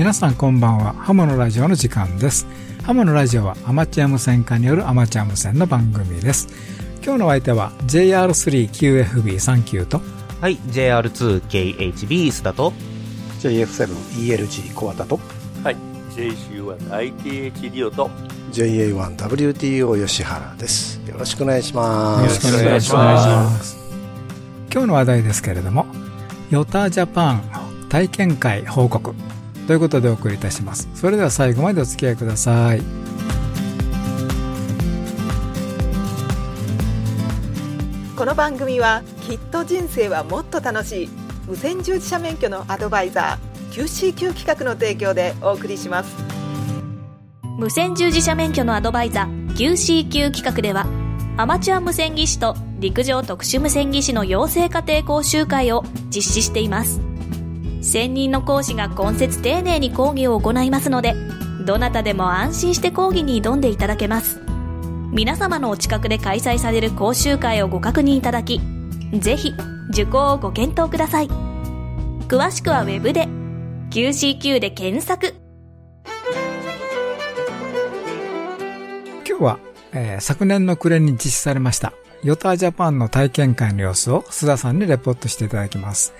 皆さんこんばんは。ハムのラジオの時間です。ハムのラジオはアマチュア無線化によるアマチュア無線の番組です。今日のお相手は JR3QFB39 と。はい JR2KHB 須田と。JF7ELG 小畑と。はい JC1ITH リオと。JA1WTO 吉原です。よろしくお願いします。よろしくお願いします。今日の話題ですけれどもヨタジャパン体験会報告ということでお送りいたします。それでは最後までお付き合いください。この番組はきっと人生はもっと楽しい。無線従事者免許のアドバイザー QCQ 企画の提供でお送りします。無線従事者免許のアドバイザー QCQ 企画ではアマチュア無線技師と陸上特殊無線技師の養成家庭講習会を実施しています専任の講師が今節丁寧に講義を行いますのでどなたでも安心して講義に挑んでいただけます。皆様のお近くで開催される講習会をご確認いただきぜひ受講をご検討ください。詳しくはウェブで QCQ で検索。今日は、えー昨年の暮れに実施されましたヨタジャパンの体験会の様子を須田さんにレポートしていただきます。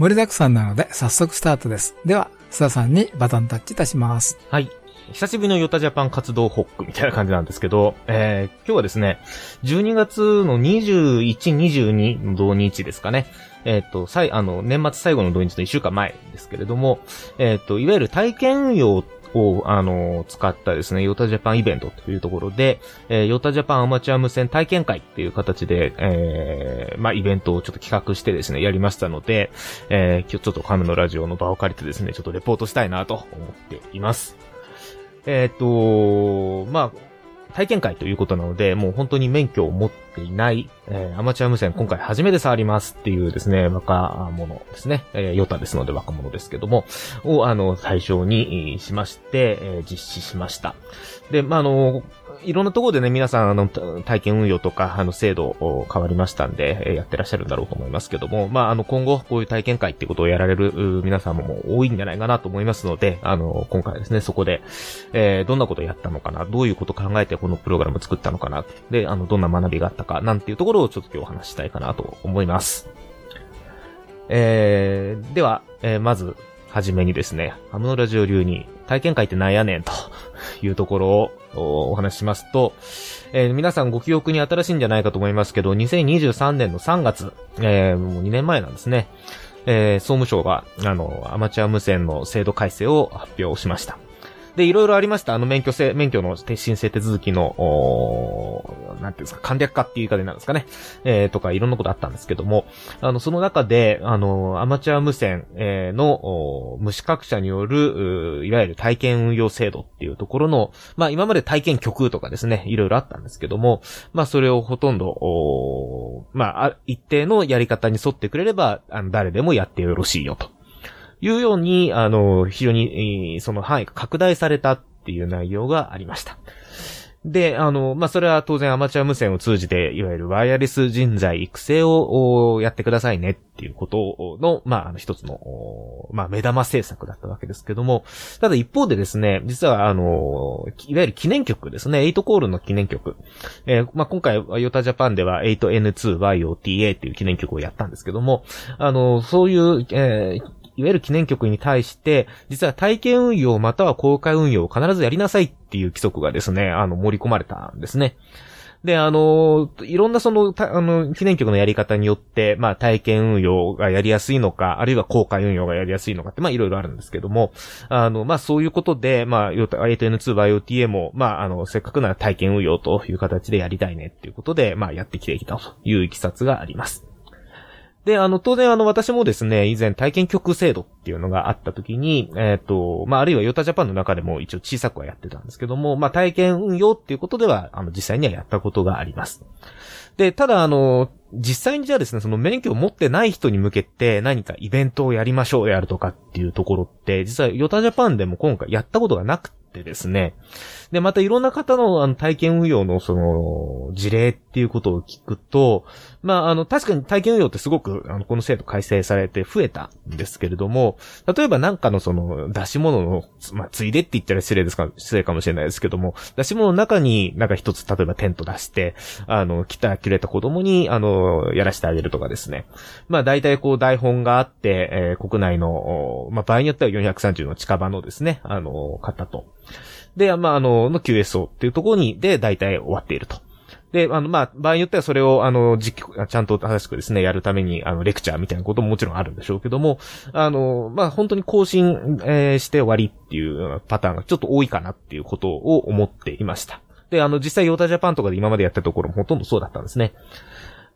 盛りだくさんなので早速スタートですでは須田さんにバトンタッチいたしますはい。久しぶりのヨタジャパン活動ホックみたいな感じなんですけど、えー、今日はですね、12月の21、22の土日ですかね。えっ、と、最、あの、年末最後の土日の1週間前ですけれども、えっ、と、いわゆる体験運用を、あの、使ったですね、ヨタジャパンイベントというところで、えーヨタジャパンアマチュア無線体験会っていう形で、えーまあ、イベントをちょっと企画してですね、やりましたので、えー今日ちょっとカムのラジオの場を借りてですね、ちょっとレポートしたいなと思っています。えっ、と、まあ、体験会ということなので、もう本当に免許を持っていない、えーアマチュア無線今回初めて触りますっていうですね、若者ですね、えーヨタですので若者ですけども、を、あの、対象にしまして、えー実施しました。で、まあ、あの、いろんなところでね、皆さん、あの、体験運用とか、あの、制度変わりましたんで、やってらっしゃるんだろうと思いますけども、まあ、あの、今後、こういう体験会っていうことをやられる皆さんも多いんじゃないかなと思いますので、あの、今回ですね、そこで、えーどんなことをやったのかな、どういうことを考えてこのプログラムを作ったのかな、で、あの、どんな学びがあったか、なんていうところをちょっと今日お話ししたいかなと思います。えー、では、えーまず、はじめにですね、ハムのラジオ流に体験会ってなんやねんというところをお話ししますと、えー皆さんご記憶に新しいんじゃないかと思いますけど、2023年の3月、えーもう2年前なんですね。えー総務省が、あの、アマチュア無線の制度改正を発表しました。で、いろいろありました。あの、免許制、免許の申請手続きの、おなんていうんですか、簡略化っていう言い方なんですかね。えーとか、いろんなことあったんですけども、あの、その中で、あの、アマチュア無線、えーの、お無資格者による、いわゆる体験運用制度っていうところの、まあ、今まで体験局とかですね、いろいろあったんですけども、まあ、それをほとんど、おまあ、あ一定のやり方に沿ってくれれば、あの、誰でもやってよろしいよと。いうように、あの、非常に、その範囲が拡大されたっていう内容がありました。で、あの、まあ、それは当然アマチュア無線を通じて、いわゆるワイヤレス人材育成をやってくださいねっていうことの、まあ、あの一つの、まあ、目玉政策だったわけですけども、ただ一方でですね、実はあの、いわゆる記念曲ですね、8コールの記念曲。えーまあ、今回、ヨタジャパンでは 8N2YOTA っていう記念曲をやったんですけども、あの、そういう、えーいわゆる記念局に対して、実は体験運用または公開運用を必ずやりなさいっていう規則がですね、あの、盛り込まれたんですね。で、あの、いろんなその、あの、記念局のやり方によって、まあ、体験運用がやりやすいのか、あるいは公開運用がやりやすいのかって、まあ、いろいろあるんですけども、あの、まあ、そういうことで、まあ、8N2YOTA も、まあ、あの、せっかくなら体験運用という形でやりたいねっていうことで、まあ、やってきてきたといういきさつがあります。で、あの、当然あの、私もですね、以前体験局制度っていうのがあった時に、えっ、と、まあ、あるいはヨタジャパンの中でも一応小さくはやってたんですけども、まあ、体験運用っていうことでは、あの、実際にはやったことがあります。で、ただあの、実際にじゃあですね、その免許を持ってない人に向けて何かイベントをやりましょうやるとかっていうところって、実はヨタジャパンでも今回やったことがなくってですね。で、またいろんな方のあの体験運用のその事例っていうことを聞くと、まあ、あの、確かに体験運用ってすごく、あの、この制度改正されて増えたんですけれども、例えばなんかのその出し物の、まあ、ついでって言ったら失礼ですか、失礼かもしれないですけども、出し物の中になんか一つ、例えばテント出して、あの、来た、切れた子供に、あの、やらせてあげるとかですね。まあ、大体こう台本があって、えー、国内の、まあ、場合によっては430の近場のですね、あの、方と、で、まあ、あの、の QSO っていうところに、で、大体終わっていると。で、あの、まあ、場合によってはそれを、あの、実ちゃんと正しくですね、やるために、あの、レクチャーみたいなことももちろんあるんでしょうけども、あの、まあ、本当に更新、えー、して終わりっていうパターンがちょっと多いかなっていうことを思っていました。で、あの、実際ヨータジャパンとかで今までやったところもほとんどそうだったんですね。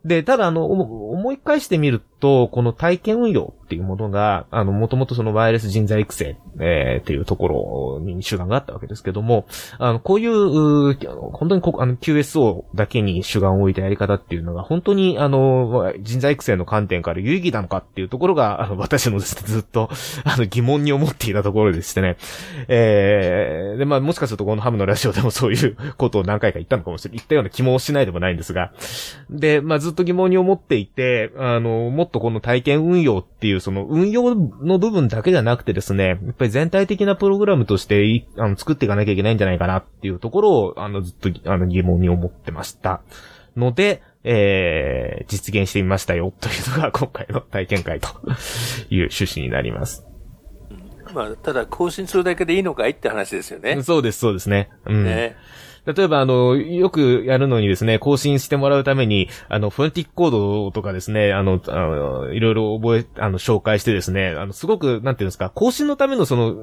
で、ただあの、思い返してみると、この体験運用っていうものが、あの、もともとそのワイヤレス人材育成、えー、っていうところに主眼があったわけですけども、あの、こういう、本当にこあの QSO だけに主眼を置いたやり方っていうのが、本当にあの、人材育成の観点から有意義なのかっていうところが、あの、私のですね、ずっと、あの、疑問に思っていたところでしてね、えー、で、まあ、もしかするとこのハムのラジオでもそういうことを何回か言ったのかもしれない、言ったような気もしないでもないんですが、で、まあ、ずっと疑問に思っていて、あの、もっとこの体験運用っていう、その運用の部分だけじゃなくてですね、やっぱり全体的なプログラムとしてあの作っていかなきゃいけないんじゃないかなっていうところを、あの、ずっと、あの、疑問に思ってました。ので、えー、実現してみましたよ、というのが今回の体験会という趣旨になります。まあ、ただ更新するだけでいいのかいって話ですよね。そうです、そうですね。うん。ね。例えば、あの、よくやるのにですね、更新してもらうために、あの、フォンティックコードとかですね、あの、あのいろいろ覚え、あの、紹介してですね、あの、すごく、なんていうんですか、更新のためのその、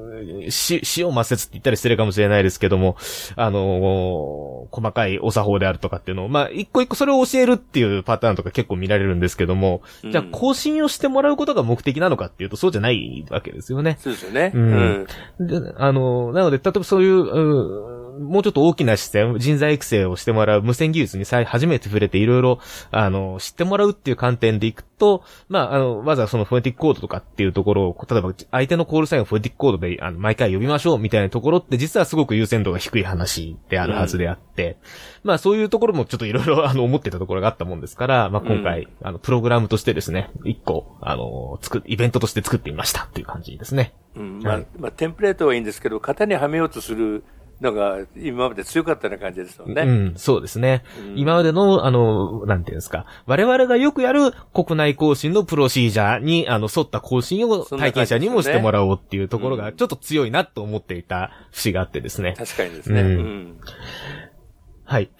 し、塩抹殺って言ったりしてるかもしれないですけども、あの、細かいお作法であるとかっていうのを、まあ、一個一個それを教えるっていうパターンとか結構見られるんですけども、うん、じゃあ更新をしてもらうことが目的なのかっていうと、そうじゃないわけですよね。そうですよね。うん。うん、であの、なので、例えばそういう、もうちょっと大きな視点、人材育成をしてもらう無線技術にさ初めて触れていろいろ、あの、知ってもらうっていう観点でいくと、まあ、あの、まずはそのフォネティックコードとかっていうところを、例えば相手のコールサインをフォネティックコードで、あの、毎回呼びましょうみたいなところって実はすごく優先度が低い話であるはずであって、うん、まあ、そういうところもちょっといろいろ、あの、思ってたところがあったもんですから、まあ、今回、うん、あの、プログラムとしてですね、一個、あの、作、イベントとして作ってみましたっていう感じですね。うん、まあ、まあ、テンプレートはいいんですけど、型にはめようとするのが今まで強かったような感じですもんね。うん、そうですね。うん、今までの、あの、なんていうんですか、我々がよくやる国内更新のプロシージャーに、あの、沿った更新を体験者にもしてもらおうっていうところが、ちょっと強いなと思っていた節があってですね。確かにですね。うん、はい。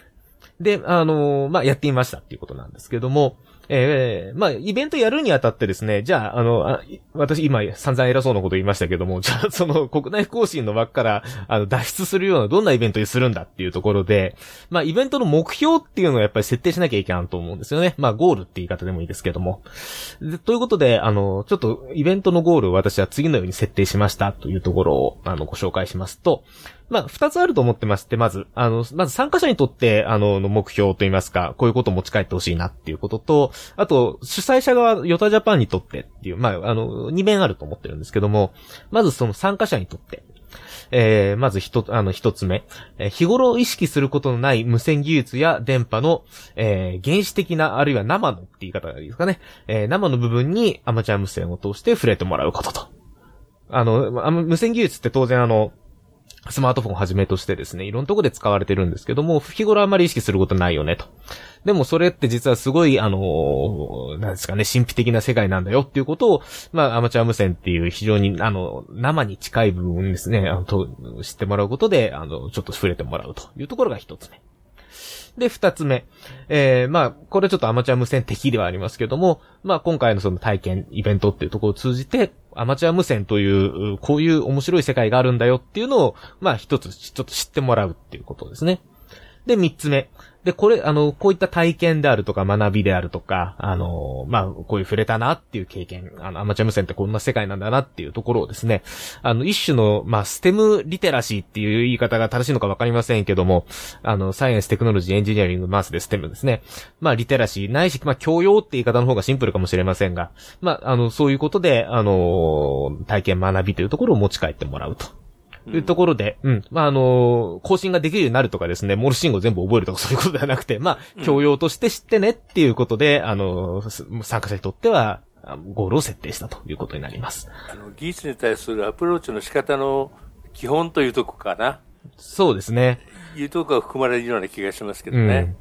で、あのまあ、やってみましたっていうことなんですけども、ええー、まあ、イベントやるにあたってですね、じゃあ、あの、あ私今散々偉そうなこと言いましたけども、じゃあ、その国内更新の枠から、あの、脱出するようなどんなイベントにするんだっていうところで、まあ、イベントの目標っていうのをやっぱり設定しなきゃいけないと思うんですよね。まあ、ゴールって言い方でもいいですけども。ということで、あの、ちょっとイベントのゴールを私は次のように設定しましたというところを、あの、ご紹介しますと、まあ、二つあると思ってまして、まず、あの、まず参加者にとって、あの、の目標といいますか、こういうことを持ち帰ってほしいなっていうことと、あと、主催者側、ヨタジャパンにとってっていう、まあ、あの、二面あると思ってるんですけども、まずその参加者にとって、えー、まず一、あの、一つ目、えー、日頃意識することのない無線技術や電波の、えー、原始的な、あるいは生のって言い方がいいですかね、えー、生の部分にアマチュア無線を通して触れてもらうことと。あの、無線技術って当然あの、スマートフォンをはじめとしてですね、いろんなとこで使われてるんですけども、日頃あまり意識することないよね、と。でもそれって実はすごい、あのー、なんですかね、神秘的な世界なんだよっていうことを、まあ、アマチュア無線っていう非常に、あの、生に近い部分ですね、あの、と、知ってもらうことで、あの、ちょっと触れてもらうというところが一つ目。で、二つ目。えー、まあ、これちょっとアマチュア無線的ではありますけども、まあ、今回のその体験、イベントっていうところを通じて、アマチュア無線という、こういう面白い世界があるんだよっていうのを、まあ、一つ、ちょっと知ってもらうっていうことですね。で、三つ目。で、これ、あの、こういった体験であるとか学びであるとか、あの、まあ、こういう触れたなっていう経験、あの、アマチュア無線ってこんな世界なんだなっていうところをですね、あの、一種の、まあ、ステムリテラシーっていう言い方が正しいのかわかりませんけども、あの、サイエンス、テクノロジー、エンジニアリング、マースでステムですね。まあ、リテラシー、ないし、まあ、教養って言い方の方がシンプルかもしれませんが、まあ、あの、そういうことで、あの、体験学びというところを持ち帰ってもらうと。いうところで、うん。まあ、あの、更新ができるようになるとかですね、モール信号全部覚えるとかそういうことではなくて、まあ、教養として知ってねっていうことで、あの、す参加者にとっては、あゴールを設定したということになります。あの技術に対するアプローチの仕方の基本というとこかな。そうですね。いうとこが含まれるような気がしますけどね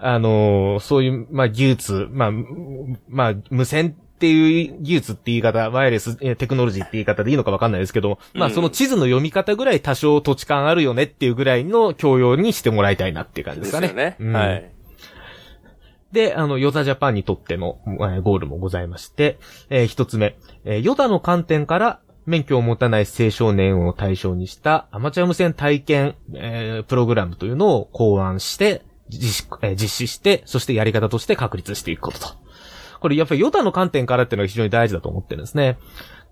うん。。あの、そういう、まあ、技術、まあ、むまあ、無線っていう技術って言い方、ワイヤレスえーテクノロジーって言い方でいいのかわかんないですけど、まあ、うんその地図の読み方ぐらい多少土地感あるよねっていうぐらいの教養にしてもらいたいなっていう感じでですすかね。よね。うんはい。で、あの、ヨタジャパンにとっての、えーゴールもございまして、えー一つ目、えーヨタの観点から、免許を持たない青少年を対象にしたアマチュア無線体験、えープログラムというのを考案して、実施、えー実施して、そしてやり方として確立していくことと。これやっぱりヨタの観点からっていうのが非常に大事だと思ってるんですね。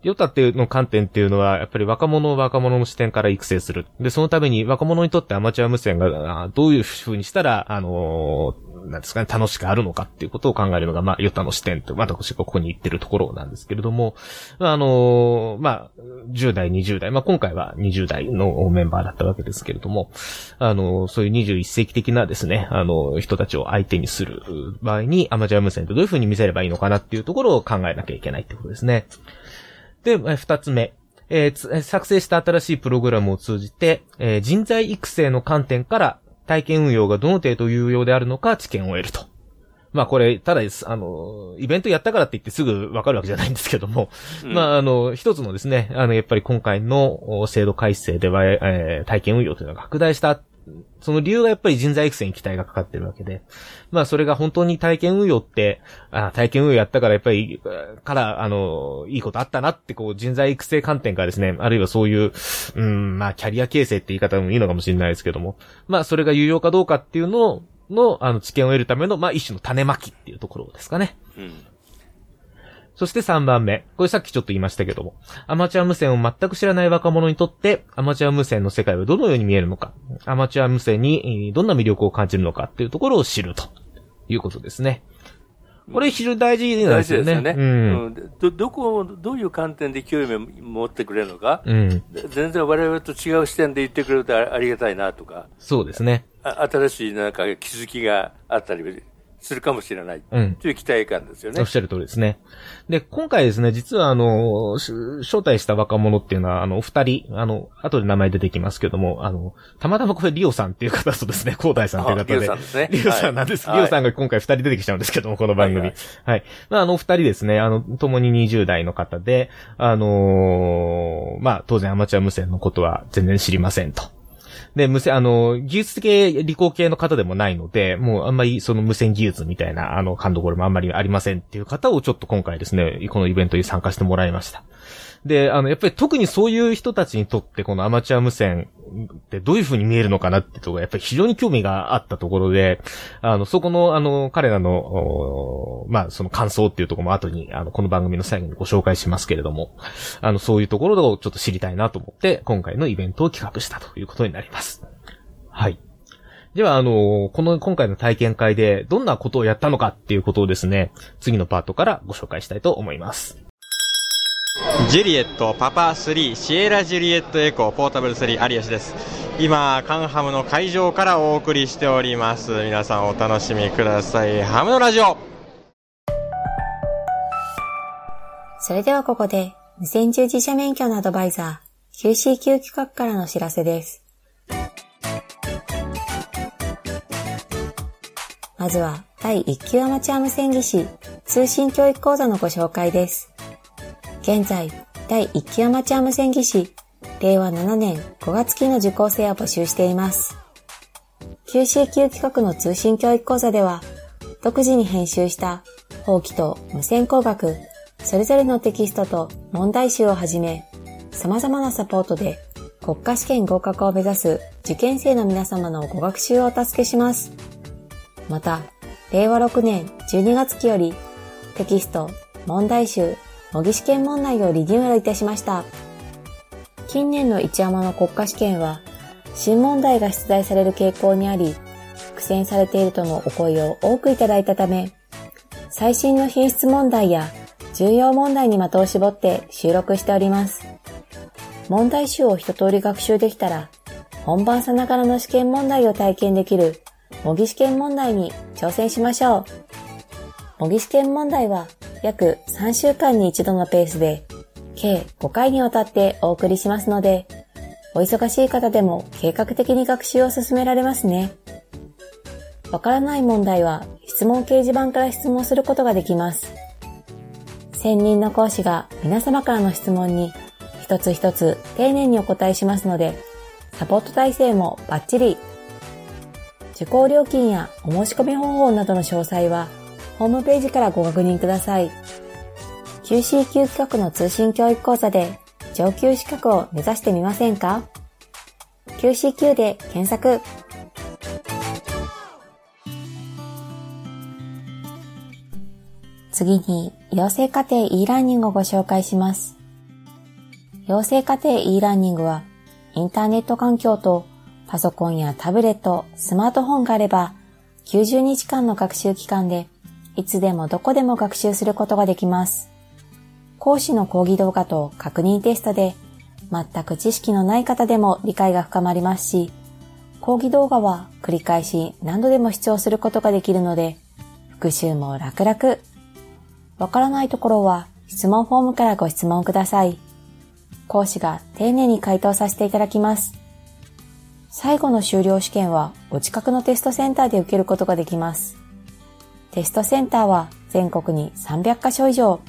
ヨタっていうの観点っていうのは、やっぱり若者を若者の視点から育成する。で、そのために若者にとってアマチュア無線がどういう風にしたら、あのーなんですかね、楽しくあるのかっていうことを考えるのが、まあ、ヨタの視点と、まあ、私がここに言ってるところなんですけれども、あのーまあ、10代、20代、まあ、今回は20代のメンバーだったわけですけれども、あのーそういう21世紀的なですね、あの人たちを相手にする場合に、アマチュア無線とどういう風に見せればいいのかなっていうところを考えなきゃいけないってことですね。で、えー二つ目。えー作成した新しいプログラムを通じて、えー人材育成の観点から体験運用がどの程度有用であるのか知見を得ると。まあこれ、ただです、あの、イベントやったからって言ってすぐわかるわけじゃないんですけども、うんまああの、一つのですね、あの、やっぱり今回のお制度改正では、えー体験運用というのが拡大した、その理由がやっぱり人材育成に期待がかかってるわけで、まあそれが本当に体験運用って、あ体験運用やったからやっぱり、から、あの、いいことあったなって、こう、人材育成観点からですね、あるいはそういう、うん、まあ、キャリア形成って言い方もいいのかもしれないですけども、まあ、それが有用かどうかっていうのの、あの、知見を得るための、まあ、一種の種まきっていうところですかね。うん。そして3番目。これさっきちょっと言いましたけども。アマチュア無線を全く知らない若者にとって、アマチュア無線の世界はどのように見えるのか。アマチュア無線にえーどんな魅力を感じるのかっていうところを知るということですね。これ非常に大事なんですよね。大事ですよね。うん。うんど、どこを、どういう観点で興味を持ってくれるのか、うん。全然我々と違う視点で言ってくれるとあありがたいなとか、そうですね。あ新しいなんか気づきがあったりするかもしれないうん。という期待感ですよね。おっしゃる通りですね。で、今回ですね、実はあの、し招待した若者っていうのは、あの、お二人、あの、後で名前出てきますけども、あの、たまたまこれリオさんっていう方とですね、高大さんっていう方で。あリオさんですね リオさんなんです。はいリオさんが今回二人出てきちゃうんですけども、この番組。ははいい、まあ、あの、二人ですね、あの、共に20代の方で、あのーまあ、当然アマチュア無線のことは全然知りませんと。で、無線、あの、技術系、理工系の方でもないので、もうあんまりその無線技術みたいな、あの、感どころもあんまりありませんっていう方をちょっと今回ですね、このイベントに参加してもらいました。で、あの、やっぱり特にそういう人たちにとって、このアマチュア無線ってどういう風に見えるのかなってところが、やっぱり非常に興味があったところで、あの、そこの、あの、彼らの、まあ、その感想っていうところも後に、あの、この番組の最後にご紹介しますけれども、あの、そういうところをちょっと知りたいなと思って、今回のイベントを企画したということになります。はい。では、あの、この、今回の体験会でどんなことをやったのかっていうことをですね、次のパートからご紹介したいと思います。ジュリエットパパ3シエラジュリエットエコーポータブル3有吉です今カンハムの会場からお送りしております皆さんお楽しみくださいハムのラジオそれではここで、無線従事者免許のアドバイザー、QCQ 企画からのお知らせです。まずは、第1級アマチュア無線技師、通信教育講座のご紹介です。現在、第1級アマチュア無線技師、令和7年5月期の受講生を募集しています。QCQ 企画の通信教育講座では、独自に編集した法規と無線工学、それぞれのテキストと問題集をはじめ、様々なサポートで国家試験合格を目指す受験生の皆様のご学習をお助けします。また、令和6年12月期よりテキスト、問題集、模擬試験問題をリニューアルいたしました。近年の一山の国家試験は、新問題が出題される傾向にあり、苦戦されているとのお声を多くいただいたため、最新の品質問題や重要問題に的を絞って収録しております。問題集を一通り学習できたら、本番さながらの試験問題を体験できる模擬試験問題に挑戦しましょう。模擬試験問題は約3週間に一度のペースで計5回にわたってお送りしますので、お忙しい方でも計画的に学習を進められますね。わからない問題は質問掲示板から質問することができます。専任の講師が皆様からの質問に一つ一つ丁寧にお答えしますので、サポート体制もバッチリ。受講料金やお申し込み方法などの詳細は、ホームページからご確認ください。QCQ 企画の通信教育講座で上級資格を目指してみませんか ?QCQ で検索。次に、養成課程 e ラーニングをご紹介します。養成課程 e ラーニングは、インターネット環境とパソコンやタブレット、スマートフォンがあれば、90日間の学習期間で、いつでもどこでも学習することができます。講師の講義動画と確認テストで、全く知識のない方でも理解が深まりますし、講義動画は繰り返し何度でも視聴することができるので、復習も楽々。わからないところは質問フォームからご質問ください。講師が丁寧に回答させていただきます。最後の修了試験はお近くのテストセンターで受けることができます。テストセンターは全国に300カ所以上。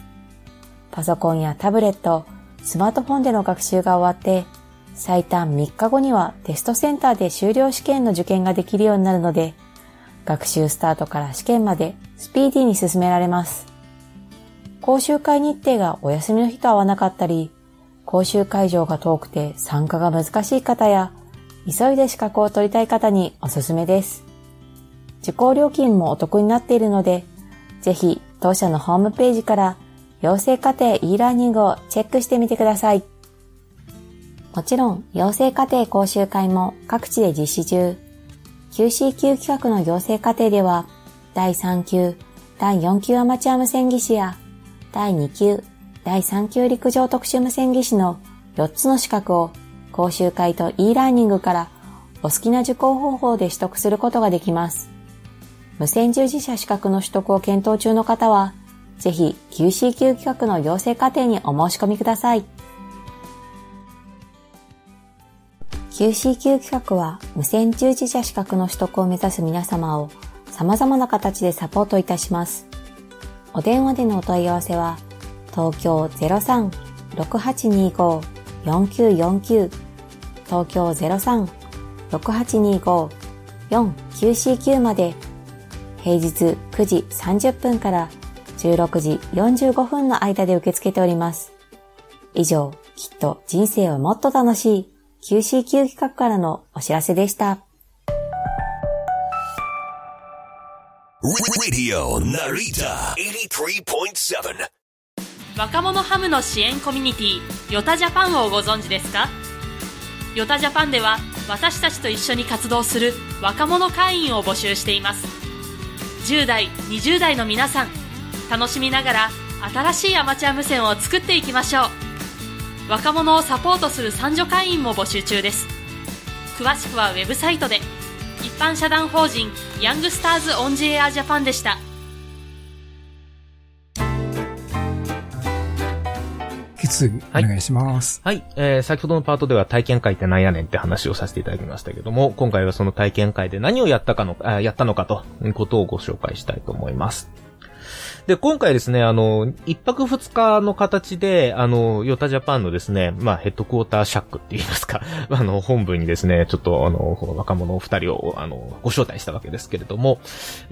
パソコンやタブレット、スマートフォンでの学習が終わって、最短3日後にはテストセンターで修了試験の受験ができるようになるので、学習スタートから試験までスピーディーに進められます。講習会日程がお休みの日と合わなかったり、講習会場が遠くて参加が難しい方や、急いで資格を取りたい方におすすめです。受講料金もお得になっているので、ぜひ当社のホームページから養成課程 e ラーニングをチェックしてみてください。もちろん、養成課程講習会も各地で実施中。QCQ 企画の養成課程では、第3級、第4級アマチュア無線技師や、第2級、第3級陸上特殊無線技師の4つの資格を講習会と e ラーニングからお好きな受講方法で取得することができます。無線従事者資格の取得を検討中の方は、ぜひ QCQ 企画の養成課程にお申し込みください。QCQ 企画は無線従事者資格の取得を目指す皆様を様々な形でサポートいたします。お電話でのお問い合わせは東京03-6825-4949東京03-6825-4949まで平日9時30分から16時45分の間で受け付けております。以上、きっと人生はもっと楽しい QCQ 企画からのお知らせでした。Radio Narita 83.7若者ハムの支援コミュニティヨタジャパンをご存知ですか？ヨタジャパンでは私たちと一緒に活動する若者会員を募集しています10代20代の皆さん楽しみながら新しいアマチュア無線を作っていきましょう。若者をサポートする三女会員も募集中です。詳しくはウェブサイトで。一般社団法人ヤングスターズオンジエアジャパンでした。引き続きお願いします。はい。はい、えー、先ほどのパートでは体験会ってなんやねんって話をさせていただきましたけども、今回はその体験会で何をやったかの、あやったのかということをご紹介したいと思います。で、今回ですね、あの、一泊二日の形で、あの、ヨタジャパンのですね、まあ、ヘッドクォーターシャックって言いますか、あの、本部にですね、ちょっと、あの、若者二人を、あの、ご招待したわけですけれども、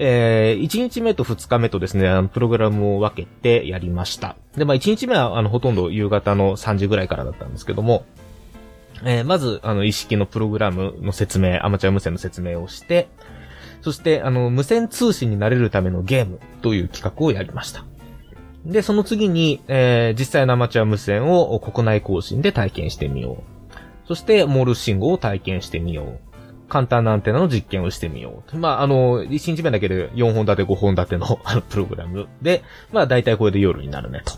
えー、一日目と二日目とですね、あの、プログラムを分けてやりました。で、まあ、一日目は、あの、ほとんど夕方の3時ぐらいからだったんですけども、えー、まず、あの、意識のプログラムの説明、アマチュア無線の説明をして、そして、あの、無線通信になれるためのゲームという企画をやりました。で、その次に、えー、実際のアマチュア無線を国内更新で体験してみよう。そして、モール信号を体験してみよう。簡単なアンテナの実験をしてみよう。まあ、あの、1日目だけで4本立て5本立てのプログラムで、まあ、大体これで夜になるね、と。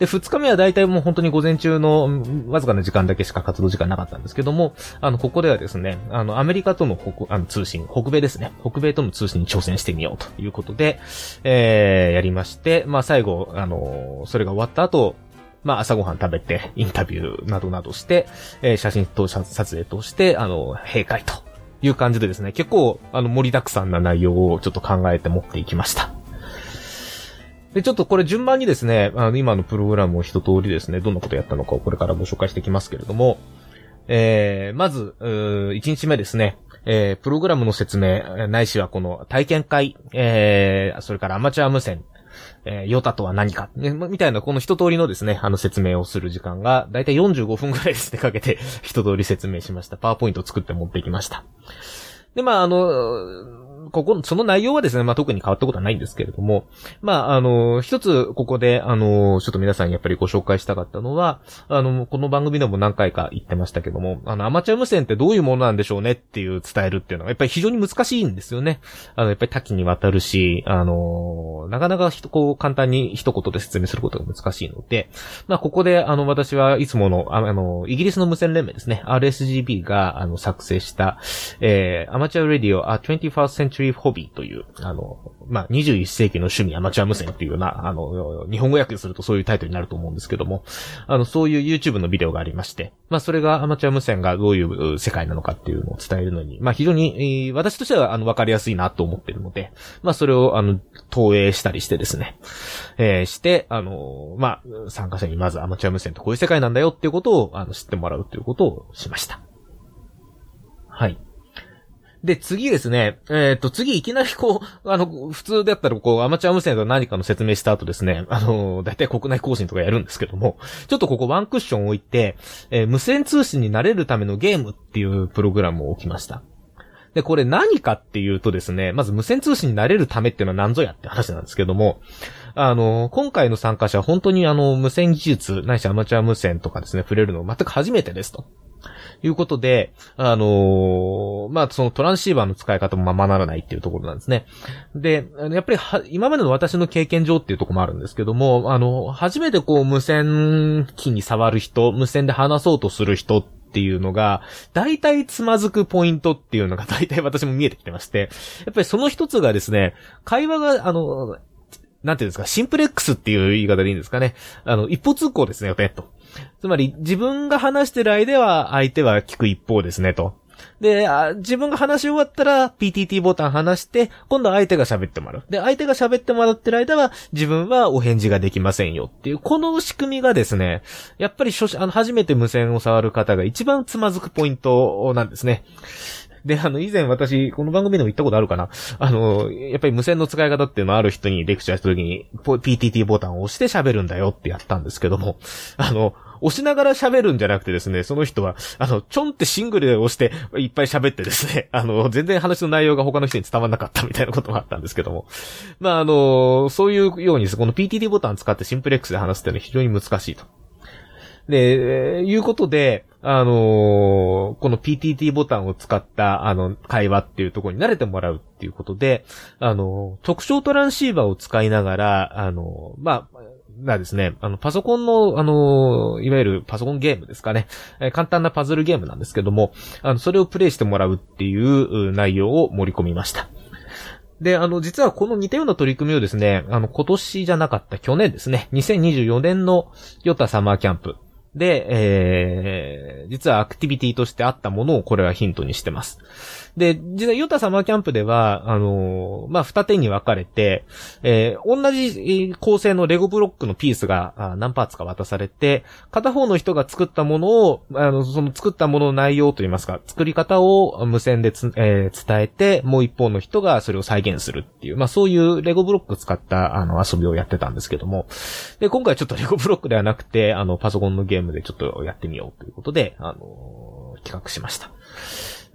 で、二日目は大体もう本当に午前中のわずかな時間だけしか活動時間なかったんですけども、あの、ここではですね、あの、アメリカとの北あの通信、北米ですね、北米との通信に挑戦してみようということで、えー、やりまして、まあ最後、あの、それが終わった後、まあ朝ごはん食べて、インタビューなどなどして、えー写真と撮影として、あの、閉会という感じでですね、結構、あの、盛りだくさんな内容をちょっと考えて持っていきました。で、ちょっとこれ順番にですね、あの、今のプログラムを一通りですね、どんなことやったのかをこれからご紹介していきますけれども、えー、まず、う1日目ですね、えー、プログラムの説明、ないしはこの体験会、えー、それからアマチュア無線、えー、ヨタとは何か、ね、みたいなこの一通りのですね、あの説明をする時間が、だいたい45分くらいですね、かけて一通り説明しました。パワーポイントを作って持ってきました。で、まあ、あの、ここ、その内容はですね、まあ、特に変わったことはないんですけれども、まあ、あの、一つ、ここで、あの、ちょっと皆さんやっぱりご紹介したかったのは、あの、この番組でも何回か言ってましたけども、あの、アマチュア無線ってどういうものなんでしょうねっていう伝えるっていうのが、やっぱり非常に難しいんですよね。あの、やっぱり多岐にわたるし、あの、なかなかひ、こう、簡単に一言で説明することが難しいので、まあ、ここで、あの、私はいつもの、ああの、イギリスの無線連盟ですね、RSGB が、あの、作成した、えー、アマチュアレディオ A 21st Century Hobby という、あの、まあ、21世紀の趣味アマチュア無線っていうような、あの、日本語訳するとそういうタイトルになると思うんですけども、あの、そういう YouTube のビデオがありまして、まあ、それがアマチュア無線がどういう世界なのかっていうのを伝えるのに、まあ、非常に、私としては、あの、わかりやすいなと思ってるので、まあ、それを、あの、投影したりしてですね、えーして、あの、まあ、参加者にまずアマチュア無線ってこういう世界なんだよっていうことを、あの、知ってもらうということをしました。はい。で、次ですね、えっ、と、次いきなりこう、あの、普通だったらこう、アマチュア無線と何かの説明した後ですね、あの、だいたい国内更新とかやるんですけども、ちょっとここワンクッション置いて、えー無線通信になれるためのゲームっていうプログラムを置きました。で、これ何かっていうとですね、まず無線通信になれるためっていうのは何ぞやって話なんですけども、あの、今回の参加者は本当にあの、無線技術、ないしアマチュア無線とかですね、触れるの全く初めてですと。いうことで、あのーまあ、そのトランシーバーの使い方もままならないっていうところなんですね。で、やっぱりは、今までの私の経験上っていうところもあるんですけども、あの、初めてこう無線機に触る人、無線で話そうとする人っていうのが、大体つまずくポイントっていうのが 大体私も見えてきてまして、やっぱりその一つがですね、会話が、あの、なんていうんですか、シンプレックスっていう言い方でいいんですかね。あの、一方通行ですね、ね、と。つまり、自分が話してる間は、相手は聞く一方ですね、と。で、自分が話し終わったら、PTT ボタン話して、今度は相手が喋ってもらう。で、相手が喋ってもらってる間は、自分はお返事ができませんよっていう、この仕組みがですね、やっぱり初あの、初めて無線を触る方が一番つまずくポイントなんですね。で、あの、以前私、この番組でも言ったことあるかな？あの、やっぱり無線の使い方っていうのをある人にレクチャーした時に、PTT ボタンを押して喋るんだよってやったんですけども、あの、押しながら喋るんじゃなくてですね、その人は、あの、ちょんってシングルで押して、いっぱい喋ってですね、あの、全然話の内容が他の人に伝わらなかったみたいなこともあったんですけども。まあ、あの、そういうように、この PTT ボタン使ってシンプレックスで話すっていうのは非常に難しいと。で、いうことで、あのーこの PTT ボタンを使った、あの、会話っていうところに慣れてもらうっていうことで、あのー特徴トランシーバーを使いながら、あのーまあ、がですね、あの、パソコンの、あのいわゆるパソコンゲームですかね。え簡単なパズルゲームなんですけども、あの、それをプレイしてもらうっていう内容を盛り込みました。で、あの、実はこの似たような取り組みをですね、あの、今年じゃなかった去年ですね、2024年のヨタサマーキャンプで、えー、実はアクティビティとしてあったものをこれはヒントにしてます。で、実はヨタサマーキャンプでは、あのーまあ、二手に分かれて、えー同じ構成のレゴブロックのピースが何パーツか渡されて、片方の人が作ったものを、あの、その作ったものの内容といいますか、作り方を無線でつ、えー伝えて、もう一方の人がそれを再現するっていう、まあ、そういうレゴブロックを使った、あの、遊びをやってたんですけども、で、今回ちょっとレゴブロックではなくて、あの、パソコンのゲームでちょっとやってみようということで、あの企画しました。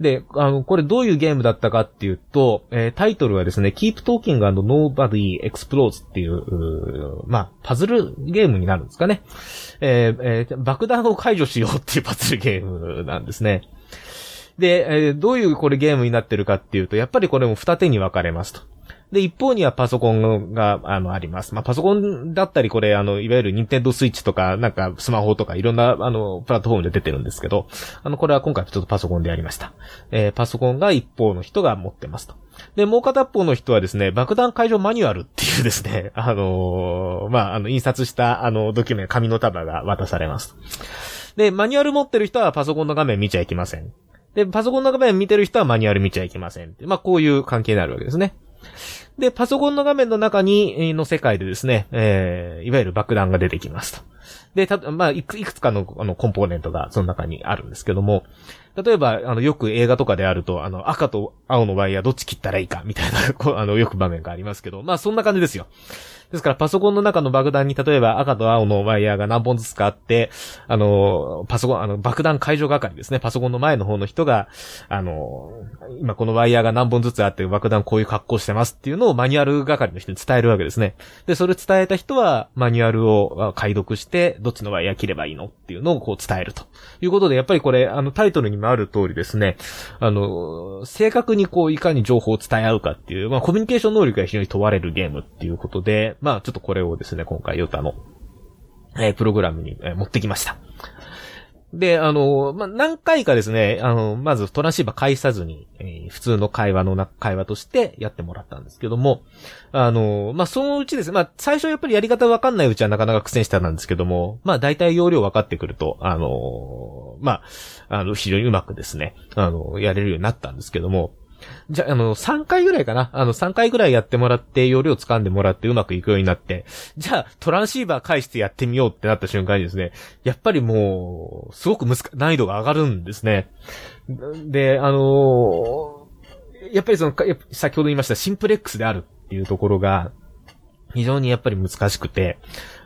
で、あの、これどういうゲームだったかっていうと、えータイトルはですね、Keep Talking and Nobody Explodes っていう、うまあ、パズルゲームになるんですかね。えーえー爆弾を解除しようっていうパズルゲームなんですね。で、えどういうこれゲームになってるかっていうと、やっぱりこれも二手に分かれますと。で、一方にはパソコンが、あの、あります。まあ、パソコンだったり、これ、あの、いわゆるニンテンドースイッチとか、なんか、スマホとか、いろんな、あの、プラットフォームで出てるんですけど、あの、これは今回ちょっとパソコンでやりました。えー、パソコンが一方の人が持ってますと。で、もう片方の人はですね、爆弾解除マニュアルっていうですね、あのーまあ、あの、印刷した、あの、ドキュメント、紙の束が渡されます。で、マニュアル持ってる人はパソコンの画面見ちゃいけません。で、パソコンの画面見てる人はマニュアル見ちゃいけません。まあ、こういう関係になるわけですね。で、パソコンの画面の中に、の世界でですね、えー、いわゆる爆弾が出てきますと。で、た、まあ、いくいくつかの、あの、コンポーネントがその中にあるんですけども、例えば、あの、よく映画とかであると、あの、赤と青のワイヤーどっち切ったらいいか、みたいな、こう、あの、よく場面がありますけど、まあ、そんな感じですよ。ですから、パソコンの中の爆弾に、例えば赤と青のワイヤーが何本ずつかあって、あの、パソコン、あの、爆弾解除係ですね。パソコンの前の方の人が、あの、今このワイヤーが何本ずつあって爆弾こういう格好してますっていうのをマニュアル係の人に伝えるわけですね。で、それ伝えた人は、マニュアルを解読して、どっちのワイヤー切ればいいのっていうのをこう伝えるということで、やっぱりこれ、あの、タイトルにもある通りですね、あの、正確にこう、いかに情報を伝え合うかっていう、まあ、コミュニケーション能力が非常に問われるゲームっていうことで、まあ、ちょっとこれをですね、今回ヨタの、えープログラムに、えー持ってきました。で、あの、まあ、何回かですね、あの、まずトランシーバー返さずに、えー普通の会話のな、会話としてやってもらったんですけども、あの、まあ、そのうちですね、まあ、最初やっぱりやり方わかんないうちはなかなか苦戦したんですけども、まあ、大体容量分かってくると、あの、まあ、あの、非常にうまくですね、あの、やれるようになったんですけども、じゃあ、の、3回ぐらいかな。あの、3回ぐらいやってもらって、容量掴んでもらってうまくいくようになって、じゃあ、トランシーバー返してやってみようってなった瞬間にですね、やっぱりもう、すごく難難易度が上がるんですね。で、あのーやっぱりその、先ほど言いましたシンプレックスであるっていうところが、非常にやっぱり難しくて、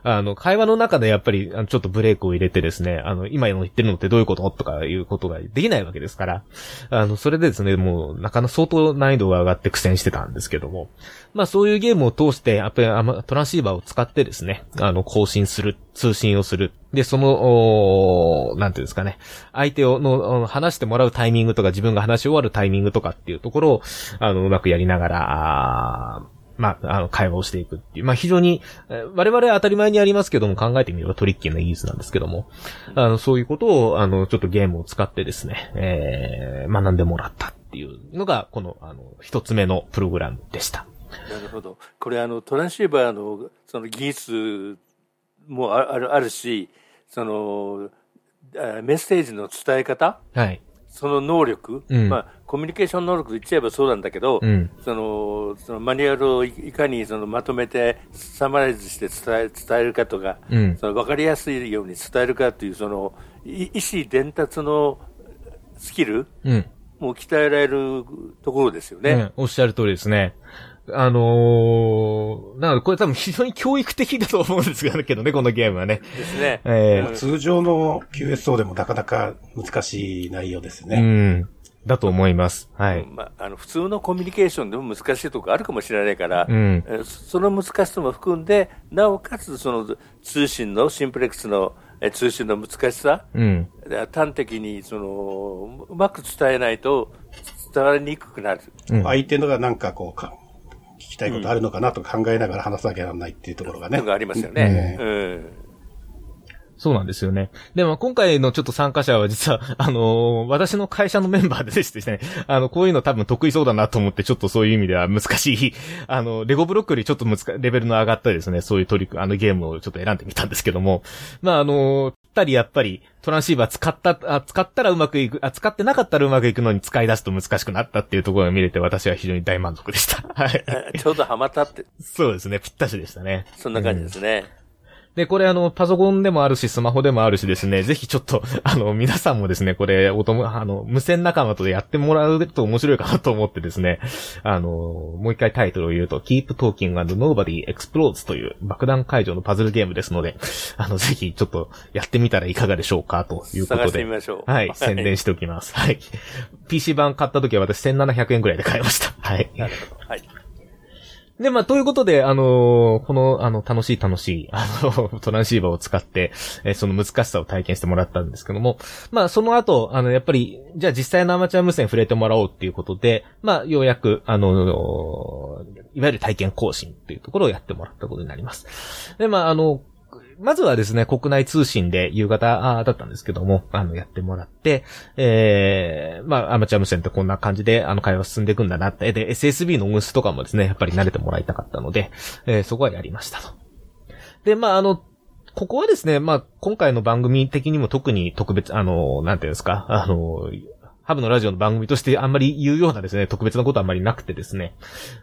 あの、会話の中でやっぱり、ちょっとブレークを入れてですね、あの、今言ってるのってどういうこととかいうことができないわけですから、あの、それでですね、もう、なかなか相当難易度が上がって苦戦してたんですけども、まあそういうゲームを通して、やっぱりトランシーバーを使ってですね、あの、更新する、通信をする。で、その、おーなんていうんですかね、相手を、の、話してもらうタイミングとか、自分が話し終わるタイミングとかっていうところを、あの、うまくやりながら、あまあ、あの、会話をしていくっていう。まあ、非常に、えー我々は当たり前にありますけども、考えてみればトリッキーな技術なんですけども、あの、そういうことを、あの、ちょっとゲームを使ってですね、えー、学んでもらったっていうのが、この、あの、一つ目のプログラムでした。なるほど。これあのトランシーバーのその技術もああるあるし、そのあメッセージの伝え方、はい。その能力、うんまあコミュニケーション能力と言っちゃえばそうなんだけど、うんそのそのマニュアルをいいかにそのまとめてサマライズして伝え伝えるかとか、うんその分かりやすいように伝えるかというそのい意思伝達のスキルうん。も鍛えられるところですよね。ね、おっしゃる通りですね。あのー、なのでこれ多分非常に教育的だと思うんですけどね、このゲームはね。ですね。えー通常の QSO でもなかなか難しい内容ですうね。ん。だと思います。はい。まあ、あの普通のコミュニケーションでも難しいところあるかもしれないから、うんえーその難しさも含んで、なおかつその通信のシンプレックスのえー通信の難しさ、うん。で端的にそのうまく伝えないと伝わりにくくなる。うん相手のがなんかこうか、聞きたいことあるのかなと考えながら話さなきゃならないっていうところがね。のがありますよね。うんうんそうなんですよね。でも今回のちょっと参加者は実は、あのー私の会社のメンバーででしてね、あの、こういうの多分得意そうだなと思って、ちょっとそういう意味では難しい、あの、レゴブロックよりちょっと難レベルの上がったですね、そういう取り組あのゲームをちょっと選んでみたんですけども、まあ、あのーたりやっぱりトランシーバー使った、あ使ったらうまくいく、あ、使ってなかったらうまくいくのに使い出すと難しくなったっていうところが見れて私は非常に大満足でした。はい。えちょうどハマったって、そうですね、ぴったしでしたね。そんな感じですね。で、これあの、パソコンでもあるし、スマホでもあるしですね、ぜひちょっと、あの、皆さんもですね、これ、おとも、あの、無線仲間とでやってもらうと面白いかなと思ってですね、あの、もう一回タイトルを言うと、Keep Talking and Nobody Explodes という爆弾解除のパズルゲームですので、あの、ぜひちょっとやってみたらいかがでしょうか、ということで。探してみましょうはい、宣伝しておきます。はい。PC 版買った時は私1700円くらいで買いました。はい。なるほど。はい。で、まあ、ということで、あのーこの、あの、楽しい楽しい、あの、トランシーバーを使って、えーその難しさを体験してもらったんですけども、まあ、その後、あの、やっぱり、じゃあ実際のアマチュア無線触れてもらおうっていうことで、まあ、ようやく、あのーいわゆる体験更新っていうところをやってもらったことになります。で、まあ、あの、まずはですね、国内通信で夕方だったんですけども、あの、やってもらって、えー、まあ、アマチュア無線ってこんな感じで、あの、会話進んでいくんだなって、で、SSB の音質とかもですね、やっぱり慣れてもらいたかったので、えーそこはやりましたと。で、まあ、あの、ここはですね、まあ、今回の番組的にも特に特別、あの、なんていうんですか、あの、ハブのラジオの番組としてあんまり言うようなですね、特別なことはあんまりなくてですね、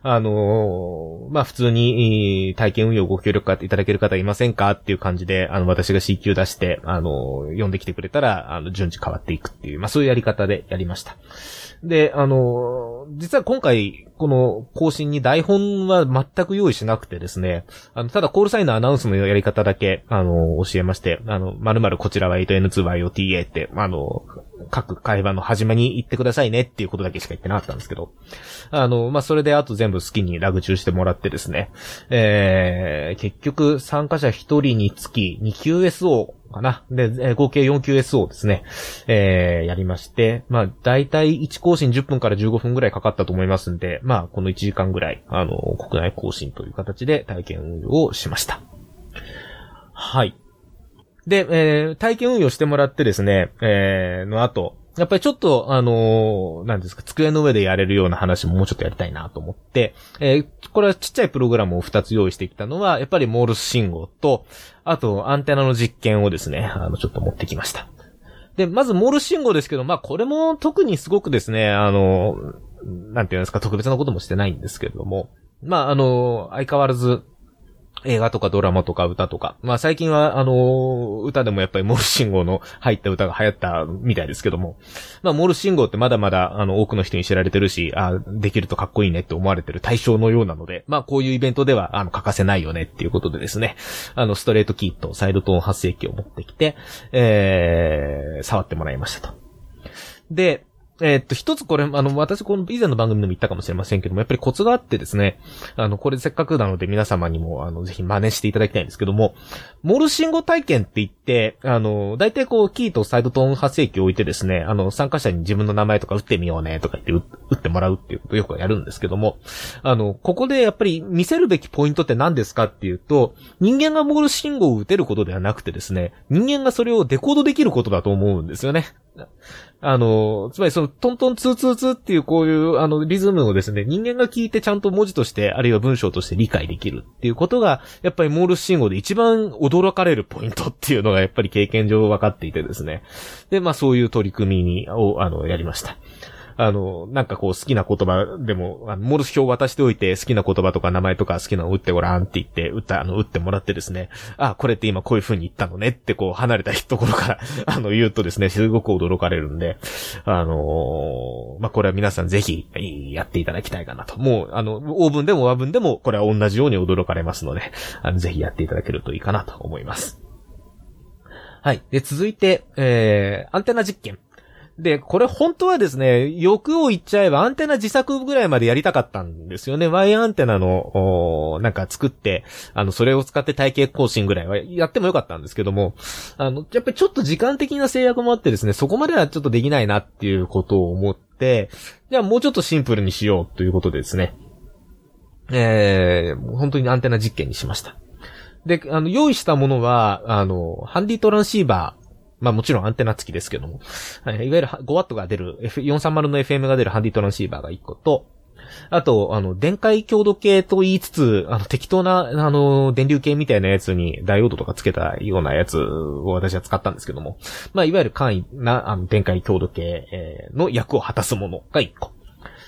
あのまあ、普通に、体験運用ご協力いただける方いませんかっていう感じで、あの、私が C 級出して、あの読んできてくれたら、あの、順次変わっていくっていう、まあ、そういうやり方でやりました。で、あの実は今回、この更新に台本は全く用意しなくてですね、あの、ただコールサインのアナウンスのやり方だけ、あの、教えまして、あの、〇〇こちらは 8N2YOTA って、あの、各会話の始めに言ってくださいねっていうことだけしか言ってなかったんですけど、あの、まあ、それであと全部好きにラグ中してもらってですね、えー、結局参加者1人につき 2QSO かな。で、えー合計 4QSO ですね。えー、やりまして、まあ、だいたい1更新10分から15分ぐらいかかったと思いますんで、まあ、この1時間ぐらい、あの、国内更新という形で体験運用をしました。はい。で、えー体験運用してもらってですね、えーの後、やっぱりちょっと、あのーなんですか、机の上でやれるような話ももうちょっとやりたいなと思って、えーこれはちっちゃいプログラムを2つ用意してきたのは、やっぱりモールス信号と、あと、アンテナの実験をですね、あの、ちょっと持ってきました。で、まず、モール信号ですけど、まあ、これも特にすごくですね、あの、なんていうんですか、特別なこともしてないんですけれども、まあ、あの、相変わらず、映画とかドラマとか歌とか。まあ最近は、あのー歌でもやっぱりモールス信号の入った歌が流行ったみたいですけども。まあモールス信号ってまだまだ、あの、多くの人に知られてるし、あできるとかっこいいねって思われてる対象のようなので、まあこういうイベントでは、あの、欠かせないよねっていうことでですね。あの、ストレートキーとサイドトーン発生器を持ってきて、えー、触ってもらいましたと。で、えーっと、一つこれ、あの、私、この以前の番組でも言ったかもしれませんけども、やっぱりコツがあってですね、あの、これせっかくなので皆様にも、あの、ぜひ真似していただきたいんですけども、モール信号体験って言って、あの、大体こう、キーとサイドトーン発生器を置いてですね、あの、参加者に自分の名前とか打ってみようね、とか言って打ってもらうっていうことをよくやるんですけども、あの、ここでやっぱり見せるべきポイントって何ですかっていうと、人間がモール信号を打てることではなくてですね、人間がそれをデコードできることだと思うんですよね。あの、つまりそのトントンツーツーツーっていうこういうあのリズムをですね、人間が聞いてちゃんと文字として、あるいは文章として理解できるっていうことが、やっぱりモールス信号で一番驚かれるポイントっていうのがやっぱり経験上分かっていてですね。で、まあそういう取り組みに、を、あの、やりました。あの、なんかこう好きな言葉でも、モルス表を渡しておいて好きな言葉とか名前とか好きなの打ってごらんって言って、打った、あの、打ってもらってですね、あ、これって今こういう風に言ったのねってこう離れたところから、あの、言うとですね、すごく驚かれるんで、あのーまあ、これは皆さんぜひ、やっていただきたいかなと。もう、あの、オーブンでも和文でも、これは同じように驚かれますので、あの、ぜひやっていただけるといいかなと思います。はい。で、続いて、えー、アンテナ実験。で、これ本当はですね、欲を言っちゃえばアンテナ自作ぐらいまでやりたかったんですよね。Y アンテナの、なんか作って、あの、それを使って体系更新ぐらいはやってもよかったんですけども、あの、やっぱりちょっと時間的な制約もあってですね、そこまではちょっとできないなっていうことを思って、じゃあもうちょっとシンプルにしようということでですね、えー、本当にアンテナ実験にしました。で、あの、用意したものは、あの、ハンディトランシーバー、まあもちろんアンテナ付きですけども、はい。いわゆる 5W が出る、F、430の FM が出るハンディトランシーバーが1個と、あと、あの、電解強度計と言いつつ、あの、適当な、あの、電流計みたいなやつにダイオードとかつけたようなやつを私は使ったんですけども、まあ、いわゆる簡易な、あの、電解強度計の役を果たすものが1個。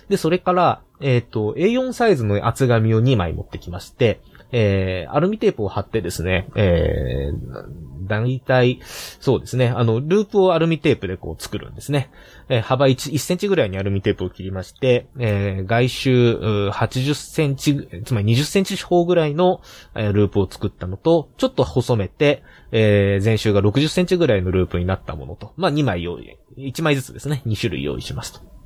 で、それから、えっ、と、A4 サイズの厚紙を2枚持ってきまして、えー、アルミテープを貼ってですね、えー、だいたい、そうですね、あの、ループをアルミテープでこう作るんですね。えー幅 1, 1センチぐらいにアルミテープを切りまして、えー、外周80センチ、つまり20センチ四方ぐらいの、えーループを作ったのと、ちょっと細めて、えー、前周が60センチぐらいのループになったものと、まあ2枚用意、1枚ずつですね、2種類用意しますと。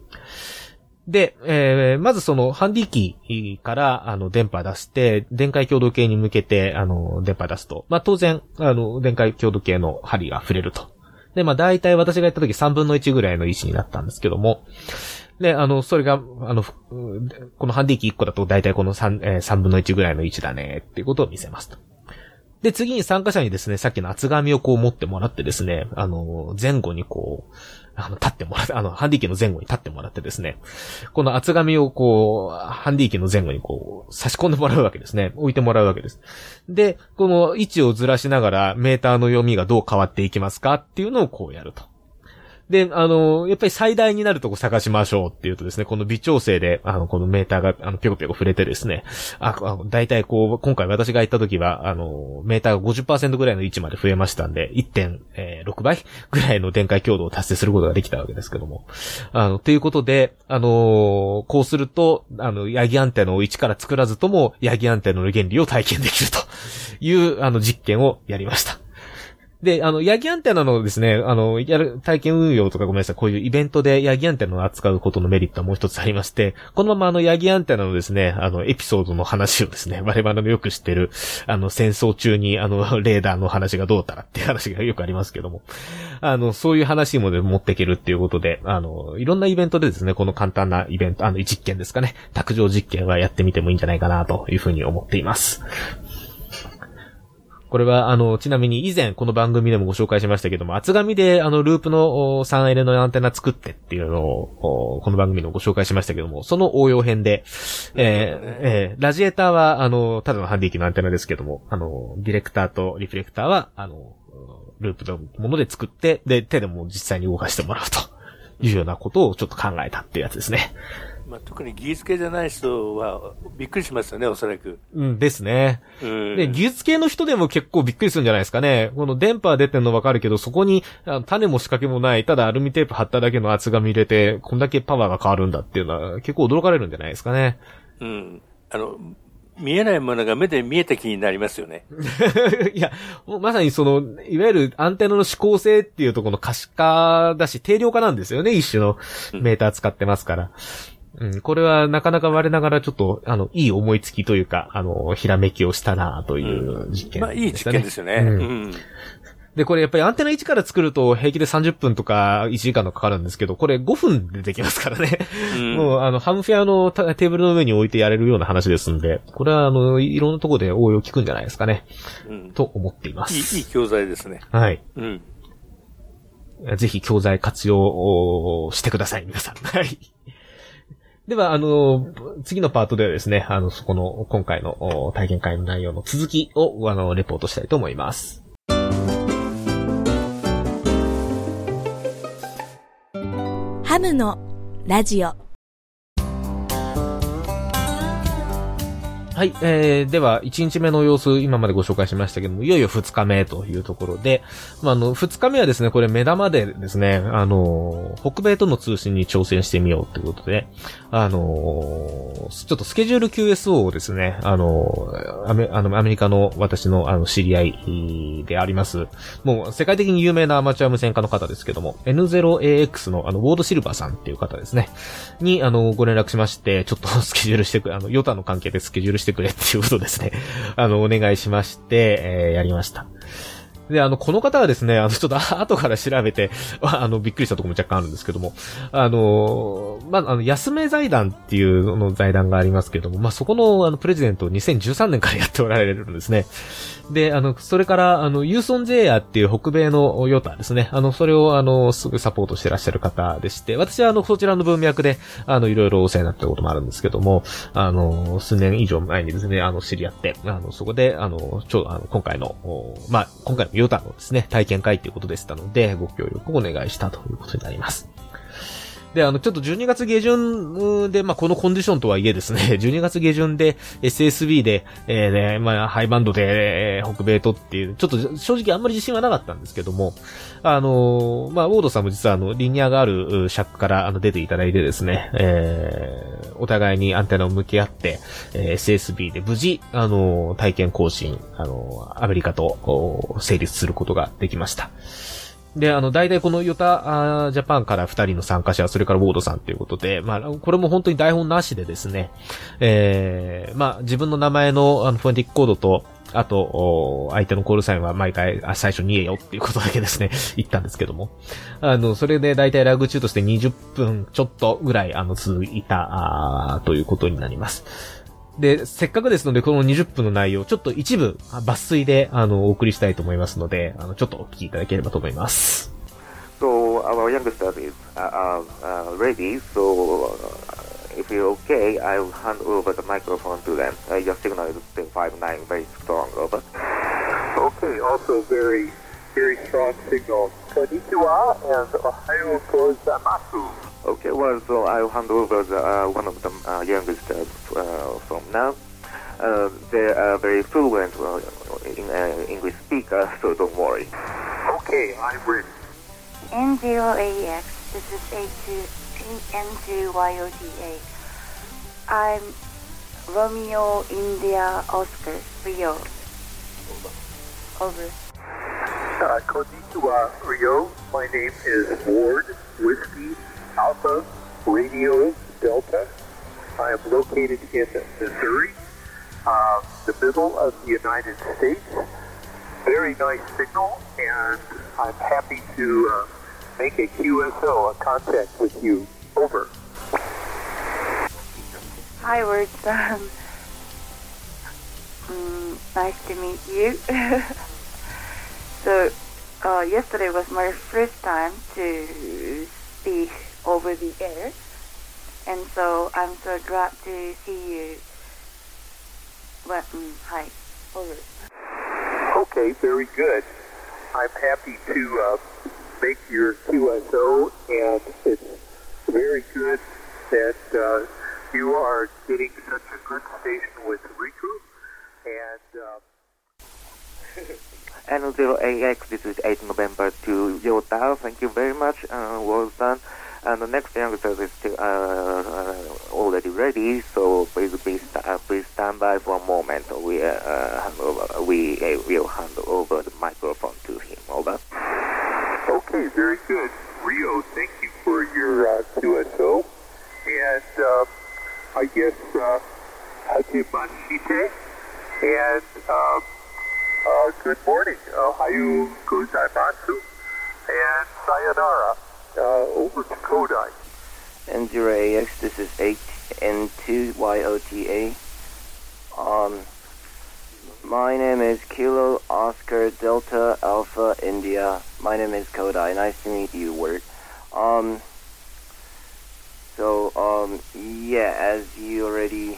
で、えー、まずその、ハンディキーから、あの、電波出して、電解強度計に向けて、あの、電波出すと。まあ、当然、あの、電解強度計の針が触れると。で、まあ、大体私がやった時3分の1ぐらいの位置になったんですけども、で、あの、それが、あの、このハンディキー1個だと大体この3、えー、3分の1ぐらいの位置だね、っていうことを見せますと。で、次に参加者にですね、さっきの厚紙をこう持ってもらってですね、あの、前後にこう、あの、立ってもらって、あの、ハンディ機の前後に立ってもらってですね、この厚紙をこう、ハンディ機の前後にこう、差し込んでもらうわけですね。置いてもらうわけです。で、この位置をずらしながら、メーターの読みがどう変わっていきますかっていうのをこうやると。で、あの、やっぱり最大になるとこ探しましょうっていうとですね、この微調整で、あの、このメーターが、あの、ぴょこぴょこ触れてですね、あ、大体こう、今回私が行った時は、あの、メーターが50%ぐらいの位置まで増えましたんで、1.6倍ぐらいの電解強度を達成することができたわけですけども。あの、ということで、あのこうすると、あの、ヤギアンテナを一から作らずとも、ヤギアンテナの原理を体験できるという、あの、実験をやりました。で、あの、ヤギアンテナのですね、あの、やる、体験運用とかごめんなさい、こういうイベントでヤギアンテナを扱うことのメリットはもう一つありまして、このままあの、ヤギアンテナのですね、あの、エピソードの話をですね、我々のよく知ってる、あの、戦争中にあの、レーダーの話がどうたらっていう話がよくありますけども、あの、そういう話もで持っていけるっていうことで、あの、いろんなイベントでですね、この簡単なイベント、あの、実験ですかね、卓上実験はやってみてもいいんじゃないかなというふうに思っています。これは、あの、ちなみに以前この番組でもご紹介しましたけども、厚紙であの、ループの 3L のアンテナ作ってっていうのを、この番組でもご紹介しましたけども、その応用編で、えー、えー、ラジエーターは、あの、ただのハンディ機のアンテナですけども、あの、ディレクターとリフレクターは、あの、ループのもので作って、で、手でも実際に動かしてもらうというようなことをちょっと考えたっていうやつですね。まあ、特に技術系じゃない人はびっくりしますよね、おそらく。うんですね。うん、で、技術系の人でも結構びっくりするんじゃないですかね。この電波出てんのわかるけど、そこに種も仕掛けもない、ただアルミテープ貼っただけの厚紙入れて、こんだけパワーが変わるんだっていうのは結構驚かれるんじゃないですかね。うん。あの、見えないものが目で見えた気になりますよね。いや、まさにその、いわゆるアンテナの指向性っていうところの可視化だし、定量化なんですよね、一種のメーター使ってますから。うん、これはなかなか我ながらちょっと、あの、いい思いつきというか、あの、ひらめきをしたなという実験、ねうん、まあ、いい実験ですよね。うん、で、これやっぱりアンテナ1から作ると平気で30分とか1時間とかかるんですけど、これ5分でできますからね。うん、もう、あの、ハムフェアのテーブルの上に置いてやれるような話ですんで、これはあの、いろんなところで応用効くんじゃないですかね。うん、と思っています。いい、いい教材ですね。はい。うん。ぜひ教材活用してください、皆さん。はい。では、あの、次のパートではですね、あの、そこの、今回の体験会の内容の続きを、あの、レポートしたいと思います。ハムのラジオはい、えー、では、1日目の様子、今までご紹介しましたけども、いよいよ2日目というところで、まあ、あの、2日目はですね、これ目玉でですね、あの、北米との通信に挑戦してみようということで、あの、ちょっとスケジュール QSO をですね、あの、アメあのアメリカの私のあの知り合いであります、もう世界的に有名なアマチュア無線化の方ですけども、N0AX のあの、ウォードシルバーさんっていう方ですね、に、あの、ご連絡しまして、ちょっとスケジュールしてく、あの、ヨタの関係でスケジュールしてくれっていうことですね。あの、お願いしまして、えー、やりました。で、あの、この方はですね、あの、ちょっと後から調べて、あの、びっくりしたとこも若干あるんですけども、あの、まあ、あの、安め財団っていうの財団がありますけども、まあ、そこの、あの、プレジデントを2013年からやっておられるんですね。で、あの、それから、あの、ユーソンジェイヤーっていう北米のヨタですね。あの、それを、あの、すぐサポートしてらっしゃる方でして、私は、あの、そちらの文脈で、あの、いろいろお世話になったこともあるんですけども、あの、数年以上前にですね、あの、知り合って、あの、そこで、あの、ちょ、あの、今回の、まあ、今回のヨタのですね、体験会ということでしたので、ご協力をお願いしたということになります。で、あの、ちょっと12月下旬で、まあ、このコンディションとはいえですね、12月下旬で SSB で、えー、ね、まあ、ハイバンドで、えー、北米とっていう、ちょっと正直あんまり自信はなかったんですけども、あのー、まあ、ウォードさんも実はあの、リニアがある尺からあの、出ていただいてですね、えー、お互いにアンテナを向き合って、えー、SSB で無事、あのー、体験更新、あのー、アメリカと、成立することができました。で、あの、大体このヨタジャパンから二人の参加者、それからウォードさんということで、まあ、これも本当に台本なしでですね、えー、まあ、自分の名前の、あの、フォネティックコードと、あと、相手のコールサインは毎回、最初に言えよっていうことだけですね、言ったんですけども。あの、それで大体ラグ中として20分ちょっとぐらい、あの、続いた、ということになります。で、せっかくですので、この20分の内容、ちょっと一部、抜粋で、あの、お送りしたいと思いますので、あの、ちょっとお聞きいただければと思います。So, our youngster is, uh, uh, ready, so, uh, if you're okay, I'll hand over the microphone to them. Uh, your signal is 1059, very strong, over. Okay, also very, very strong signal. Konnichiwa and Ohio gozaimasu. Okay, well, so I'll hand over the, uh, one of the uh, youngest uh, uh from now. Uh, they are very fluent uh, in English speaker, so don't worry. Okay, I'm ready. N0AX, this is A2, N2YOTA. I'm Romeo India Oscar Rio. Over. Uh, konnichiwa, Rio. My name is Ward Whiskey Alpha Radio Delta. I am located in Missouri, uh, the middle of the United States. Very nice signal, and I'm happy to uh, make a QSO, a contact with you. Over. Hi, Wordson. mm, nice to meet you. so, uh, yesterday was my first time to speak over the air. And so I'm so glad to see you. Well, mm, hi, over. Okay, very good. I'm happy to uh, make your QSO, and it's very good that uh, you are getting such a good station with Riku. And. Uh, N0AX, this is 8 November to Yota. Thank you very much. Uh, well done. And the next youngster is still, uh, uh, already ready, so please, please, uh, please stand by for a moment. We, we will hand over the microphone to him. Over. Okay, very good. Rio, thank you for your uh, QSO. And uh, I guess uh. And uh, uh, good morning. Ohayo gozaimasu. And sayonara uh, over to Kodai. N0AX, this is HN2YOTA. Um, my name is Kilo Oscar Delta Alpha India. My name is Kodai. Nice to meet you, Word. Um, so, um, yeah, as you already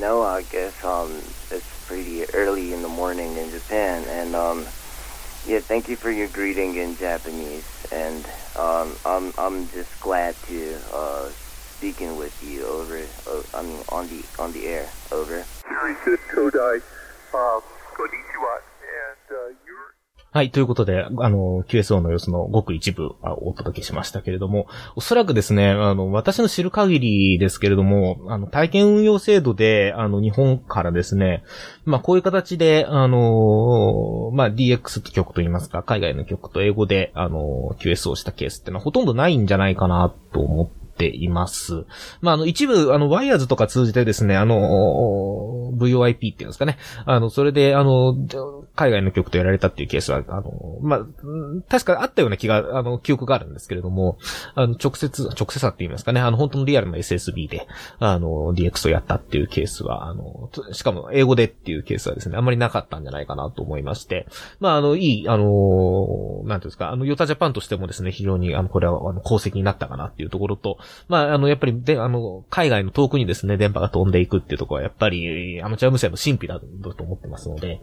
know, I guess, um, it's pretty early in the morning in Japan, and, um, yeah, thank you for your greeting in Japanese, and um, I'm I'm just glad to uh, speaking with you over. Uh, I mean, on the on the air. Over. Kodai. Um, konnichiwa, and uh, はい。ということで、あの、QSO の様子のごく一部をお届けしましたけれども、おそらくですね、あの、私の知る限りですけれども、あの、体験運用制度で、あの、日本からですね、まあ、こういう形で、あの、まあ、DX って曲といいますか、海外の曲と英語で、あの、QSO したケースってのはほとんどないんじゃないかなと思ってています。まあ、あの、一部、あの、ワイヤーズとか通じてですね、あの、VOIP っていうんですかね。あの、それで、あの、海外の曲とやられたっていうケースは、あの、まあ、確かあったような気が、あの、記憶があるんですけれども、あの、直接、直接さって言いますかね、あの、本当のリアルな SSB で、あの、DX をやったっていうケースは、あの、しかも英語でっていうケースはですね、あんまりなかったんじゃないかなと思いまして、まあ、あの、いい、あの、なんていうんですか、あの、ヨタジャパンとしてもですね、非常に、あの、これは、あの、功績になったかなっていうところと、まあ、あの、やっぱり、で、あの、海外の遠くにですね、電波が飛んでいくっていうところは、やっぱり、アマチュア無線の神秘だと思ってますので、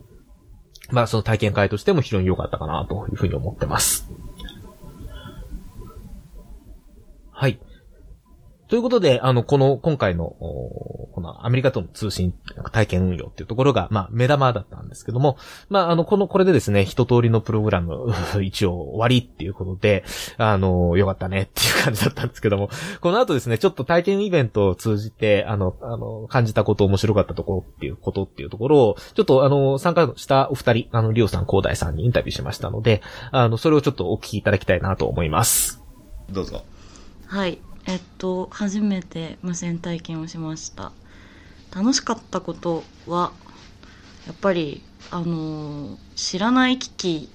まあ、その体験会としても非常に良かったかな、というふうに思ってます。はい。ということで、あの、この、今回の、このアメリカとの通信体験運用っていうところが、まあ、目玉だったんですけども、まあ、あの、この、これでですね、一通りのプログラム、一応終わりっていうことで、あの、よかったねっていう感じだったんですけども、この後ですね、ちょっと体験イベントを通じて、あの、あの、感じたこと、面白かったところっていうことっていうところを、ちょっとあの、参加したお二人、あの、リオさん、コーダイさんにインタビューしましたので、あの、それをちょっとお聞きいただきたいなと思います。どうぞ。はい。えっと、初めて無線体験をしました。楽しかったことは、やっぱり、あの知らない機器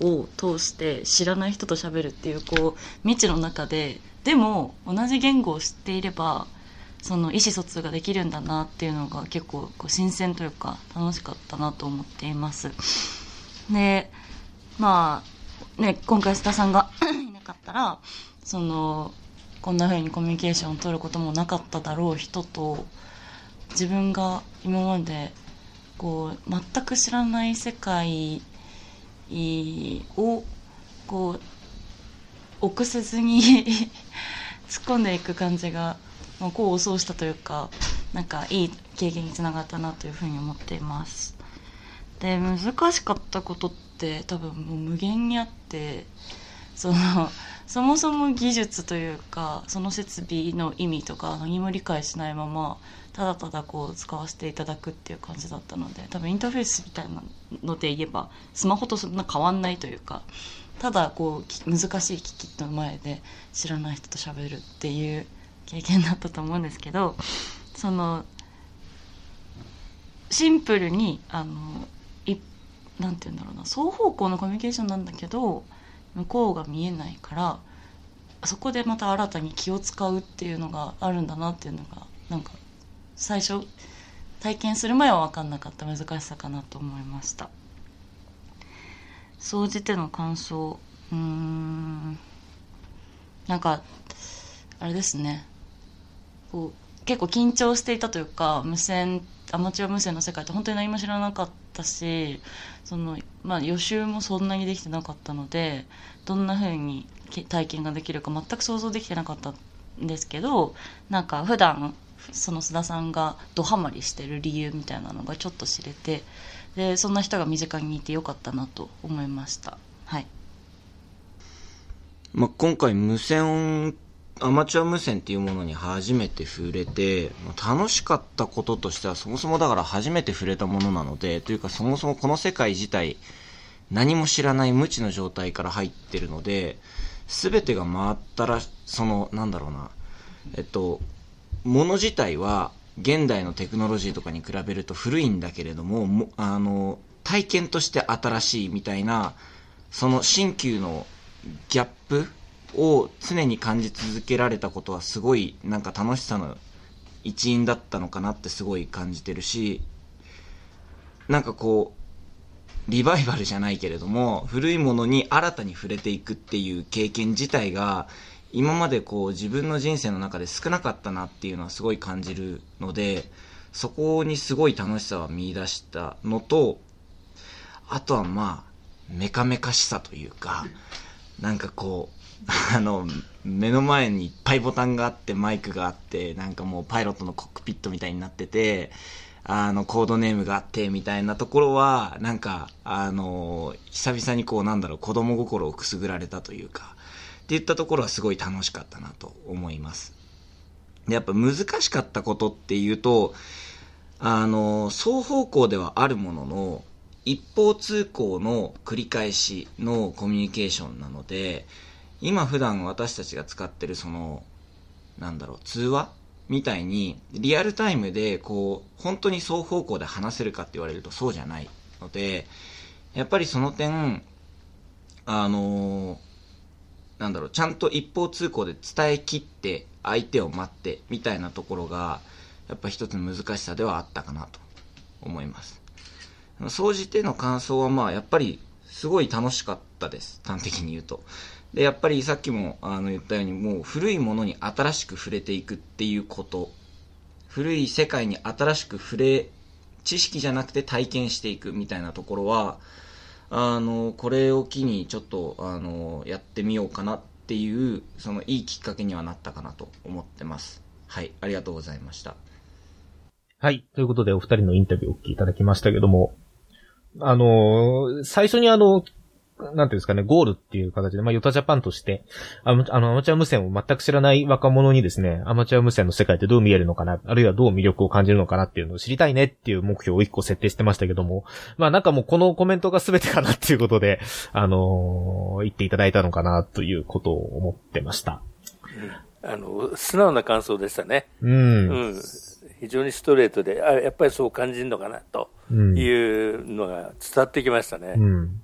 を通して知らない人と喋るっていう、こう、未知の中で、でも、同じ言語を知っていれば、その意思疎通ができるんだなっていうのが結構こう新鮮というか楽しかったなと思っています。で、まあ、ね、今回須田さんがいなかったら、その、こんな風にコミュニケーションを取ることもなかっただろう人と自分が今までこう全く知らない世界をこう臆せずに 突っ込んでいく感じがう功を奏したというかなんかいい経験につながったなというふうに思っています。で難しかったことって多分もう無限にあってそのそもそも技術というかその設備の意味とか何も理解しないままただただこう使わせていただくっていう感じだったので多分インターフェースみたいなので言えばスマホとそんな変わんないというかただこう難しい機器の前で知らない人と喋るっていう経験だったと思うんですけどそのシンプルにあのいなんて言うんだろうな双方向のコミュニケーションなんだけど向こうが見えないからそこでまた新たに気を使うっていうのがあるんだなっていうのがなんか最初体験する前は分かんなかった難しさかなと思いました。総じての感想。うーん。なんかあれですね。こう結構緊張していたというか無線アマチュア無線の世界って本当に何も知らなかったしその、まあ、予習もそんなにできてなかったのでどんな風に体験ができるか全く想像できてなかったんですけどなんか普段その須田さんがドハマりしてる理由みたいなのがちょっと知れてでそんな人が身近にいてよかったなと思いました。はい、まあ、今回無線アマチュア無線っていうものに初めて触れて、楽しかったこととしてはそもそもだから初めて触れたものなので、というかそもそもこの世界自体何も知らない無知の状態から入ってるので、全てが回ったら、その、なんだろうな、えっと、もの自体は現代のテクノロジーとかに比べると古いんだけれども、もあの、体験として新しいみたいな、その新旧のギャップを常に感じ続けられたことはすごいなんか楽しさの一因だったのかなってすごい感じてるし、なんかこう、リバイバルじゃないけれども、古いものに新たに触れていくっていう経験自体が、今までこう自分の人生の中で少なかったなっていうのはすごい感じるので、そこにすごい楽しさは見出したのと、あとはまあ、メカメカしさというか、なんかこう、あの、目の前にいっぱいボタンがあって、マイクがあって、なんかもうパイロットのコックピットみたいになってて、あの、コードネームがあって、みたいなところは、なんか、あの、久々にこう、なんだろう、子供心をくすぐられたというか、っていったところはすごい楽しかったなと思います。で、やっぱ難しかったことっていうと、あの、双方向ではあるものの、一方通行の繰り返しのコミュニケーションなので、今普段私たちが使ってるその、なんだろう、通話？みたいに、リアルタイムで、こう、本当に双方向で話せるかって言われるとそうじゃないので、やっぱりその点、あのー、なんだろう、ちゃんと一方通行で伝えきって、相手を待って、みたいなところが、やっぱ一つの難しさではあったかなと思います。総じての感想はまあ、やっぱり、すごい楽しかったです。端的に言うと。で、やっぱりさっきもあの言ったように、もう古いものに新しく触れていくっていうこと。古い世界に新しく触れ、知識じゃなくて体験していくみたいなところは、あの、これを機にちょっと、あの、やってみようかなっていう、そのいいきっかけにはなったかなと思ってます。はい、ありがとうございました。はい。ということで、お二人のインタビューをお聞きいただきましたけども、あの最初にあの、なんていうんですかね、ゴールっていう形で、まあ、ヨタジャパンとして、あの、あのアマチュア無線を全く知らない若者にですね、アマチュア無線の世界ってどう見えるのかな、あるいはどう魅力を感じるのかなっていうのを知りたいねっていう目標を一個設定してましたけども、まあ、なんかもうこのコメントが全てかなっていうことで、あのー言っていただいたのかなということを思ってました。あの、素直な感想でしたね。うんうん非常にストレートで、あ、やっぱりそう感じるのかな、とうんいうのが伝わってきましたね。うん。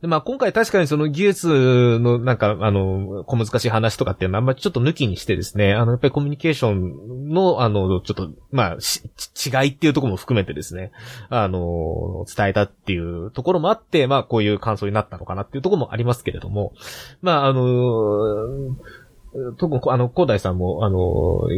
で、まあ今回確かにその技術のなんか、あの、小難しい話とかっていうのはあんまりちょっと抜きにしてですね、あの、やっぱりコミュニケーションの、あの、ちょっと、まあ、し違いっていうところも含めてですね、あの、伝えたっていうところもあって、まあこういう感想になったのかなっていうところもありますけれども、まああの、特に、あの、広大さんも、あの、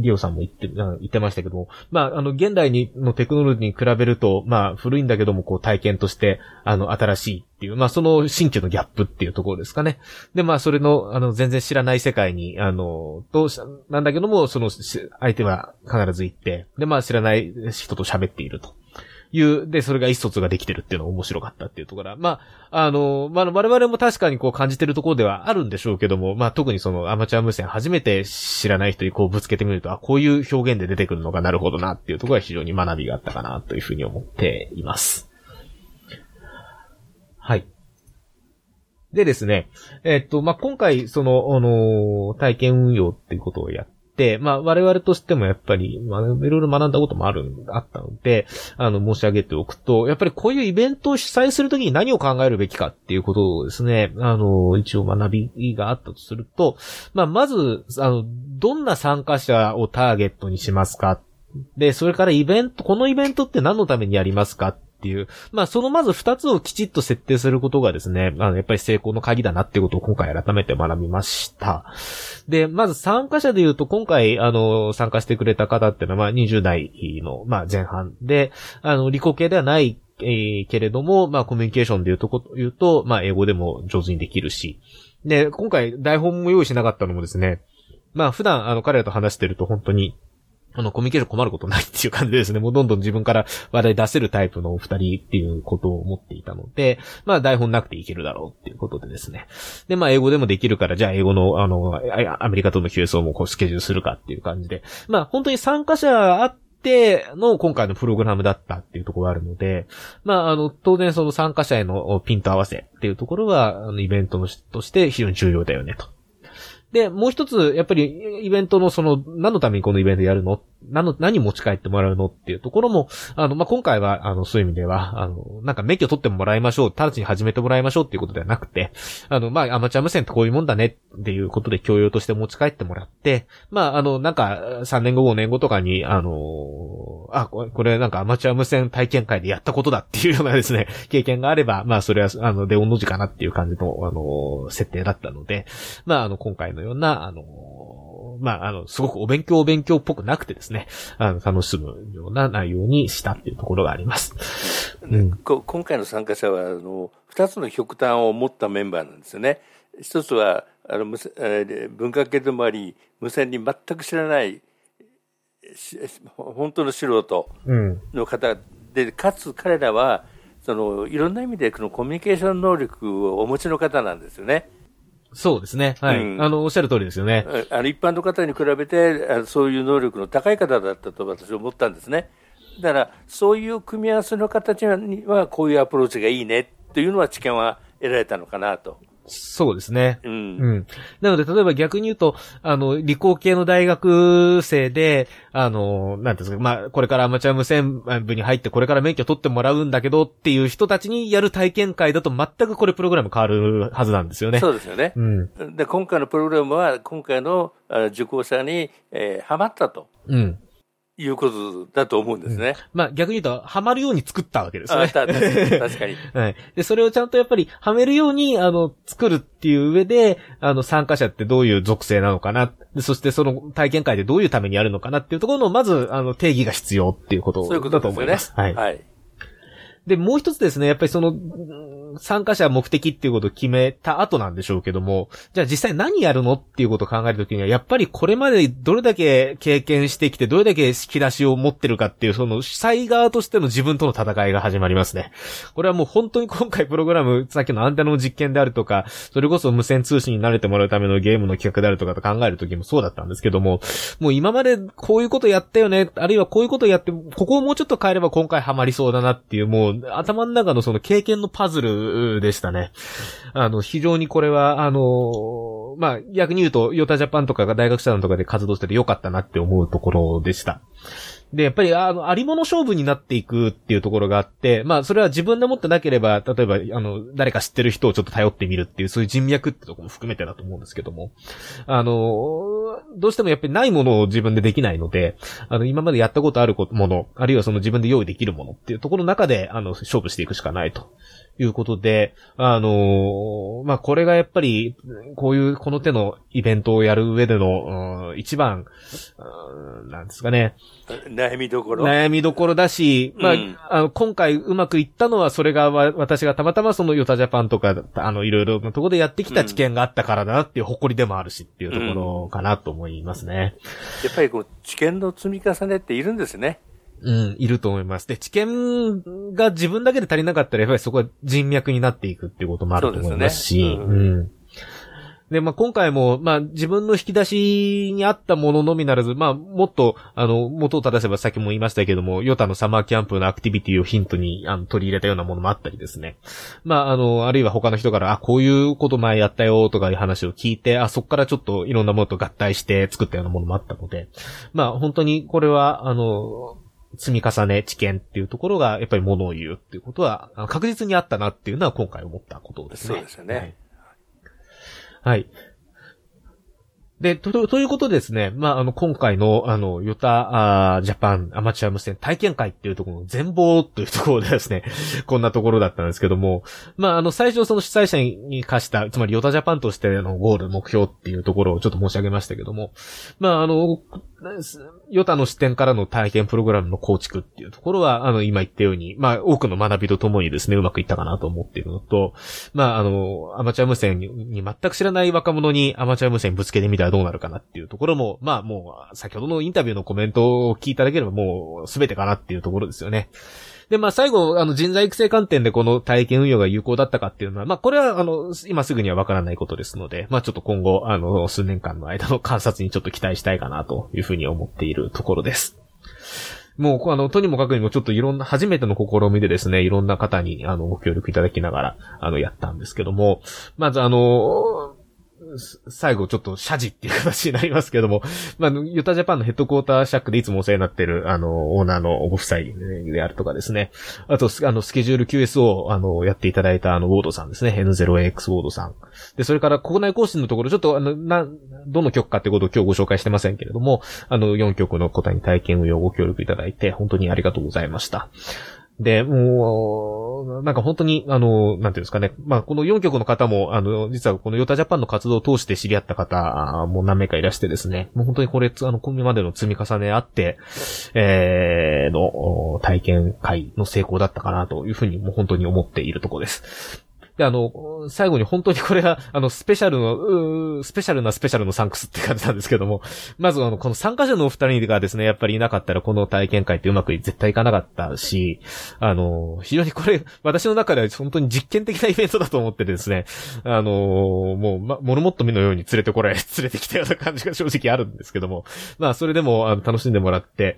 リオさんも言って、言ってましたけども、まあ、あの、現代に、のテクノロジーに比べると、まあ、古いんだけども、こう、体験として、あの、新しいっていう、まあ、その新旧のギャップっていうところですかね。で、まあ、それの、あの、全然知らない世界に、あの、と、なんだけども、その、相手は必ず行って、で、まあ、知らない人と喋っていると。いう、で、それが意思疎通ができてるっていうのが面白かったっていうところは、まあ、あの、まあ、我々も確かにこう感じてるところではあるんでしょうけども、まあ、特にそのアマチュア無線初めて知らない人にこうぶつけてみると、あ、こういう表現で出てくるのがなるほどなっていうところは非常に学びがあったかなというふうに思っています。はい。でですね、えっと、まあ、今回、その、あの、体験運用っていうことをやって、まあ、我々としてもやっぱり、まあ、いろいろ学んだこともある、あったので、あの、申し上げておくと、やっぱりこういうイベントを主催するときに何を考えるべきかっていうことをですね、あの、一応学びがあったとすると、まあ、まず、あの、どんな参加者をターゲットにしますか？で、それからイベント、このイベントって何のためにやりますか？っていう、まあ、そのまず二つをきちっと設定することがですね、あの、やっぱり成功の鍵だなっていうことを今回改めて学びました。で、まず参加者で言うと、今回、あの、参加してくれた方っていうのは、まあ、20代の、まあ、前半で、あの、理工系ではない、えーけれども、まあ、コミュニケーションで言うとこ、言うと、まあ、英語でも上手にできるし。で、今回、台本も用意しなかったのもですね、まあ、普段、あの、彼らと話してると本当に、あの、コミケーション困ることないっていう感じですね、もうどんどん自分から話題出せるタイプのお二人っていうことを思っていたので、まあ台本なくていけるだろうっていうことでですね。で、まあ英語でもできるから、じゃあ英語の、あの、アメリカとの QS をもこうスケジュールするかっていう感じで、まあ本当に参加者あっての今回のプログラムだったっていうところがあるので、まああの、当然その参加者へのピント合わせっていうところは、あのイベントのとして非常に重要だよねと。で、もう一つ、やっぱり、イベントのその、何のためにこのイベントやるの何の、何持ち帰ってもらうのっていうところも、あの、まあ、今回は、あの、そういう意味では、あの、なんか免許取ってもらいましょう、直ちに始めてもらいましょうっていうことではなくて、あの、まあ、アマチュア無線ってこういうもんだねっていうことで教養として持ち帰ってもらって、まあ、あの、なんか、3年後5年後とかに、あの、あ、これ、これなんかアマチュア無線体験会でやったことだっていうようなですね、経験があれば、まあ、それは、あの、デオンの字かなっていう感じの、あの、設定だったので、まあ、あの、今回のような、あの、まあ、あの、すごくお勉強お勉強っぽくなくてですね、あの、楽しむような内容にしたっていうところがあります。うん。こ今回の参加者は、あの、二つの極端を持ったメンバーなんですよね。一つは、あの、文化系でもあり、無線に全く知らない、し本当の素人うん。の方で、かつ彼らは、その、いろんな意味でこのコミュニケーション能力をお持ちの方なんですよね。そうですね。はい。うんあの、おっしゃる通りですよね。あの一般の方に比べてあのそういう能力の高い方だったと私は思ったんですね。だからそういう組み合わせの形にはこういうアプローチがいいねというのは知見は得られたのかなと。そうですね。うんうん。なので、例えば逆に言うと、あの、理工系の大学生で、あの、なんですか、まあ、これからアマチュア無線部に入って、これから免許取ってもらうんだけどっていう人たちにやる体験会だと全くこれプログラム変わるはずなんですよね。そうですよね。うん。で今回のプログラムは今回のあ受講者に、えー、ハマったとうん。いうことだと思うんですね。まあ逆に言うと、ハマるように作ったわけですね。確かに確かに はい。で、それをちゃんとやっぱり、はめるように、あの、作るっていう上で、あの、参加者ってどういう属性なのかな。でそしてその体験会でどういうためにやるのかなっていうところの、まず、あの、定義が必要っていうことそういうことだとですよね。思います。はい。はい。で、もう一つですね、やっぱりその、参加者目的っていうことを決めた後なんでしょうけども、じゃあ実際何やるのっていうことを考えるときには、やっぱりこれまでどれだけ経験してきて、どれだけ引き出しを持ってるかっていう、その主催側としての自分との戦いが始まりますね。これはもう本当に今回プログラム、さっきのアンテナの実験であるとか、それこそ無線通信に慣れてもらうためのゲームの企画であるとかと考えるときもそうだったんですけども、もう今までこういうことやったよね、あるいはこういうことやって、ここをもうちょっと変えれば今回ハマりそうだなっていう、もう頭の中のその経験のパズルでしたね。あの、非常にこれは、あの、まあ、逆に言うと、ヨタジャパンとかが大学生とかで活動しててよかったなって思うところでした。で、やっぱり、あの、ありもの勝負になっていくっていうところがあって、まあ、それは自分で持ってなければ、例えば、あの、誰か知ってる人をちょっと頼ってみるっていう、そういう人脈ってとこも含めてだと思うんですけども、あの、どうしてもやっぱりないものを自分でできないので、あの、今までやったことあるもの、あるいはその自分で用意できるものっていうところの中で、あの、勝負していくしかないと。いうことで、あのー、まあ、これがやっぱり、こういう、この手のイベントをやる上での、うん、一番、うん、なんですかね。悩みどころ？悩みどころだし、まあ、うん、あの、今回うまくいったのは、それが私がたまたまそのヨタジャパンとか、あの、いろいろなところでやってきた知見があったからだなっていう誇りでもあるしっていうところかなと思いますね。やっぱりこう、知見の積み重ねっているんですね。うん、いると思います。で、知見が自分だけで足りなかったら、やっぱりそこは人脈になっていくっていうこともあると思いますし、うすね、うん、うんで、まあ、今回も、まあ、自分の引き出しにあったもののみならず、まあ、もっと、あの、元を正せばさっきも言いましたけども、ヨタのサマーキャンプのアクティビティをヒントに、あの、取り入れたようなものもあったりですね。まあ、あの、あるいは他の人から、あ、こういうこと前やったよとかいう話を聞いて、あ、そっからちょっといろんなものと合体して作ったようなものもあったので、まあ、本当にこれは、あの、積み重ね、知見っていうところが、やっぱりものを言うっていうことは、確実にあったなっていうのは今回思ったことですね。そうですよね。はい。はいで、と、ということですね。まあ、あの、今回の、あの、ヨタ、あジャパンアマチュア無線体験会っていうところの全貌というところでですね、こんなところだったんですけども、まあ、あの、最初その主催者に課した、つまりヨタジャパンとしてのゴール、目標っていうところをちょっと申し上げましたけども、まあ、あの、ヨタの視点からの体験プログラムの構築っていうところは、あの、今言ったように、まあ、多くの学びとともにですね、うまくいったかなと思っているのと、まあ、あの、アマチュア無線に全く知らない若者にアマチュア無線ぶつけてみたらどうなるかなっていうところも、まあ、もう、先ほどのインタビューのコメントを聞いただければもう、すべてかなっていうところですよね。で、まあ最後、あの人材育成観点でこの体験運用が有効だったかっていうのは、まあこれはあの、今すぐにはわからないことですので、まあちょっと今後、あの、数年間の間の観察にちょっと期待したいかなというふうに思っているところです。もう、あの、とにもかくにもちょっといろんな、初めての試みでですね、いろんな方に、あの、ご協力いただきながら、あの、やったんですけども、まずあの、最後ちょっと謝辞っていう形になりますけども、まあ、ユタジャパンのヘッドクォーターシャックでいつもお世話になってる、あの、オーナーのご夫妻であるとかですね。あと、あの、スケジュール QS を、あの、やっていただいた、あの、ウォードさんですね。N0AX ウォードさん。で、それから国内更新のところ、ちょっと、あの、な、どの曲かってことを今日ご紹介してませんけれども、あの、4曲の答えに体験運用ご協力いただいて、本当にありがとうございました。で、もう、なんか本当に、あの、なんていうんですかね。まあ、この4曲の方も、あの、実はこのヨタジャパンの活動を通して知り合った方も何名かいらしてですね。もう本当にこれ、あの、コンビまでの積み重ねあって、えー、の、体験会の成功だったかなというふうに、もう本当に思っているところです。で、あの、最後に本当にこれは、あの、スペシャルの、スペシャルなスペシャルのサンクスって感じなんですけども、まずあの、この参加者のお二人がですね、やっぱりいなかったらこの体験会ってうまく絶対いかなかったし、あの、非常にこれ、私の中では本当に実験的なイベントだと思ってですね、あの、もう、ま、モルモットミのように連れてこられ、連れてきたような感じが正直あるんですけども、まあ、それでも、あの、楽しんでもらって、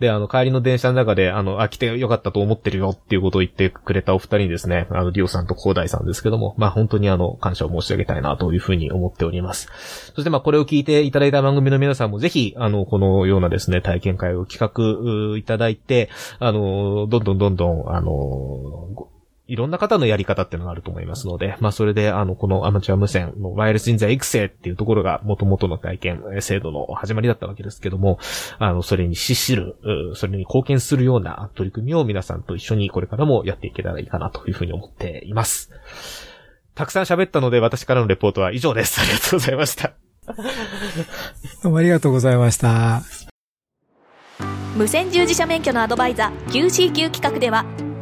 で、あの、帰りの電車の中で、あの、あ、来てよかったと思ってるよっていうことを言ってくれたお二人にですね、あの、リオさんとコーダイさんですけども、まあ本当にあの、感謝を申し上げたいなというふうに思っております。そしてまあこれを聞いていただいた番組の皆さんもぜひ、あの、このようなですね、体験会を企画いただいて、あの、どんどんどんどん、あの、いろんな方のやり方っていうのがあると思いますので、まあそれで、あの、このアマチュア無線のワイヤレス人材育成っていうところが元々の体験、制度の始まりだったわけですけども、あの、それに資する、それに貢献するような取り組みを皆さんと一緒にこれからもやっていけたらいいかなというふうに思っています。たくさん喋ったので私からのレポートは以上です。ありがとうございました。どうもありがとうございました。無線従事者免許のアドバイザー QCQ 企画では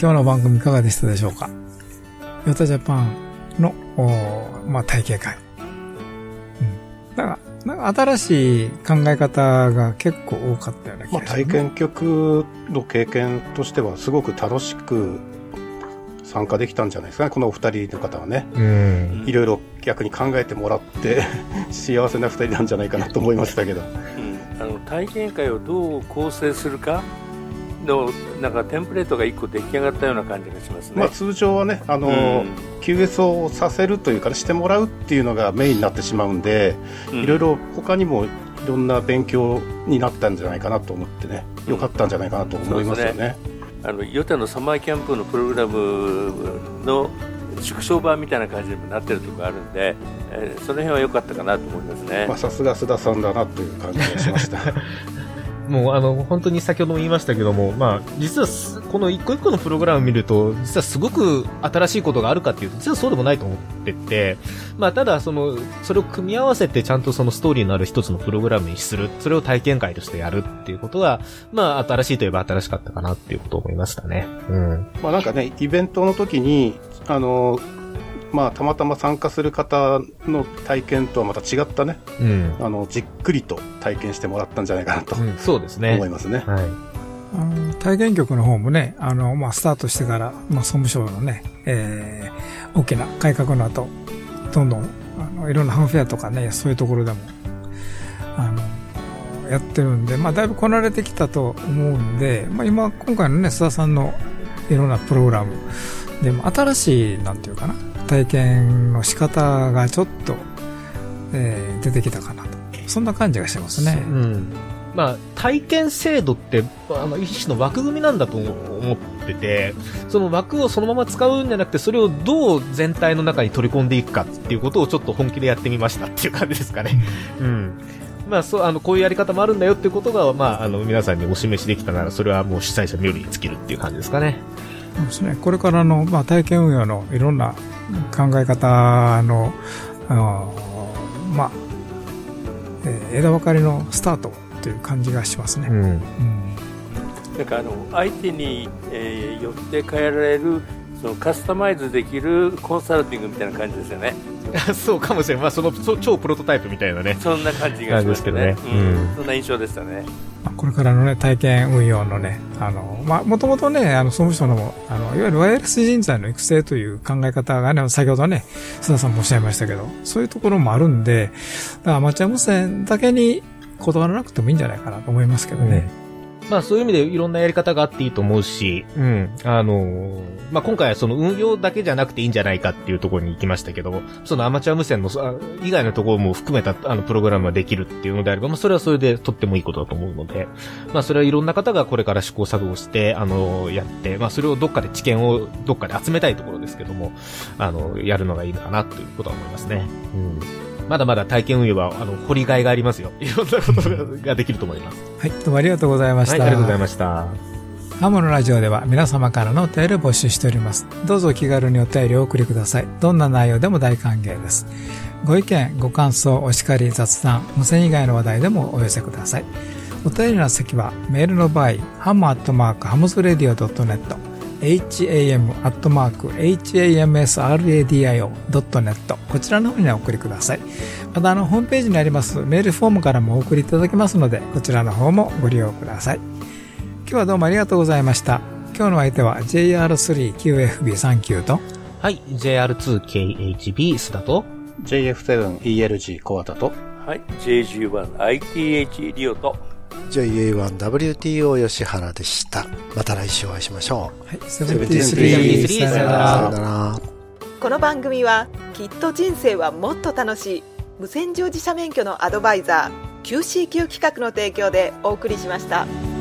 今日の番組いかがでしたでしょうか？ヨタジャパンの、おまあ、体験会。うん。なんか、なんか新しい考え方が結構多かったような気まあ、がする、体験曲の経験としてはすごく楽しく参加できたんじゃないですかね、このお二人の方はね。うん。いろいろ逆に考えてもらって 幸せな二人なんじゃないかなと思いましたけど。うん、あの体験会をどう構成するかのなんかテンプレートが1個出来上がったような感じがしますね。まあ、通常はね、あの、うん QS をさせるというか、ね、してもらうっていうのがメインになってしまうんで、うんいろいろ他にもいろんな勉強になったんじゃないかなと思ってね、よかったんじゃないかなと思いますよね。あのヨタのサマーキャンプのプログラムの縮小版みたいな感じにもなってるところあるんで、えーその辺は良かったかなと思いますね。まあ、さすが須田さんだなという感じがしました。もうあの、本当に先ほども言いましたけども、まあ、実はこの一個一個のプログラムを見ると、実はすごく新しいことがあるかっていうと、実はそうでもないと思ってて、まあ、ただ、その、それを組み合わせてちゃんとそのストーリーのある一つのプログラムにする、それを体験会としてやるっていうことが、まあ、新しいといえば新しかったかなっていうことを思いましたね。うん。まあなんかね、イベントの時に、あの、まあたまたま参加する方の体験とはまた違ったね、うん。あの、じっくりと体験してもらったんじゃないかなとうん、そうですね。思いますね。はい。あの体験局の方もね、あの、まあ、スタートしてから、まあ、総務省のね、えー、大きな改革の後、どんどん、あの、いろんなハンフェアとかね、そういうところでも、あの、やってるんで、まあ、だいぶこなれてきたと思うんで、まあ、今、今回のね、須田さんのいろんなプログラムでも、新しい、なんていうかな、体験の仕方がちょっと、えー出てきたかなと。そんな感じがしてますね。うん。まあ、体験制度って、あの、一種の枠組みなんだと思ってて、その枠をそのまま使うんじゃなくて、それをどう全体の中に取り込んでいくかっていうことをちょっと本気でやってみましたっていう感じですかね。うん。まあ、そう、あの、こういうやり方もあるんだよっていうことが、まあ、あの、皆さんにお示しできたなら、それはもう主催者冥利に尽きるっていう感じですかね。そうですね。これからの、まあ、体験運用のいろんな考え方の、あのまあ、えー枝分かれのスタートという感じがしますね。うん。うんなんかあの相手に、えーよって変えられるそのカスタマイズできるコンサルティングみたいな感じですよね。そうかもしれない。まあ、その、超プロトタイプみたいなね。そんな感じがしますけどねうんうんそんな印象でしたね。まあこれからのね、体験運用のね、あの、まあ、もともとね、あの、総務省の、あの、いわゆるワイヤレス人材の育成という考え方がね、先ほどね、須田さんもおっしゃいましたけど、そういうところもあるんで、だからアマチュア無線だけに断らなくてもいいんじゃないかなと思いますけどね。まあそういう意味でいろんなやり方があっていいと思うし、うん。あのーまあ今回はその運用だけじゃなくていいんじゃないかっていうところに行きましたけど、そのアマチュア無線のそあ以外のところも含めたあのプログラムができるっていうのであれば、まあそれはそれでとってもいいことだと思うので、まあそれはいろんな方がこれから試行錯誤して、あのやって、まあそれをどっかで知見をどっかで集めたいところですけども、あの、やるのがいいのかなということは思いますね。うん。まだまだ体験運用は、あの、掘りがいがありますよ。いろんなことがができると思います。はい、どうもありがとうございました。はい、ありがとうございました。ハモのラジオでは皆様からのお便りを募集しております。どうぞお気軽にお便りをお送りください。どんな内容でも大歓迎です。ご意見、ご感想、お叱り、雑談、無線以外の話題でもお寄せください。お便りの先はメールの場合、 ham アットマーク hamsradio .net、ham アットマーク hamsradio.net こちらの方にお送りください。またあのホームページにありますメールフォームからもお送りいただけますので、こちらの方もご利用ください。今日はどうもありがとうございました。今日の相手は JR3QFB39 とはい、JR2KHB 須田と JF7ELG 小畑とはい、JG1ITH リオと JA1WTO 吉原でした。また来週お会いしましょう。はい、73 73さよならさよなら。この番組はきっと人生はもっと楽しい無線乗自社免許のアドバイザー QCQ 企画の提供でお送りしました。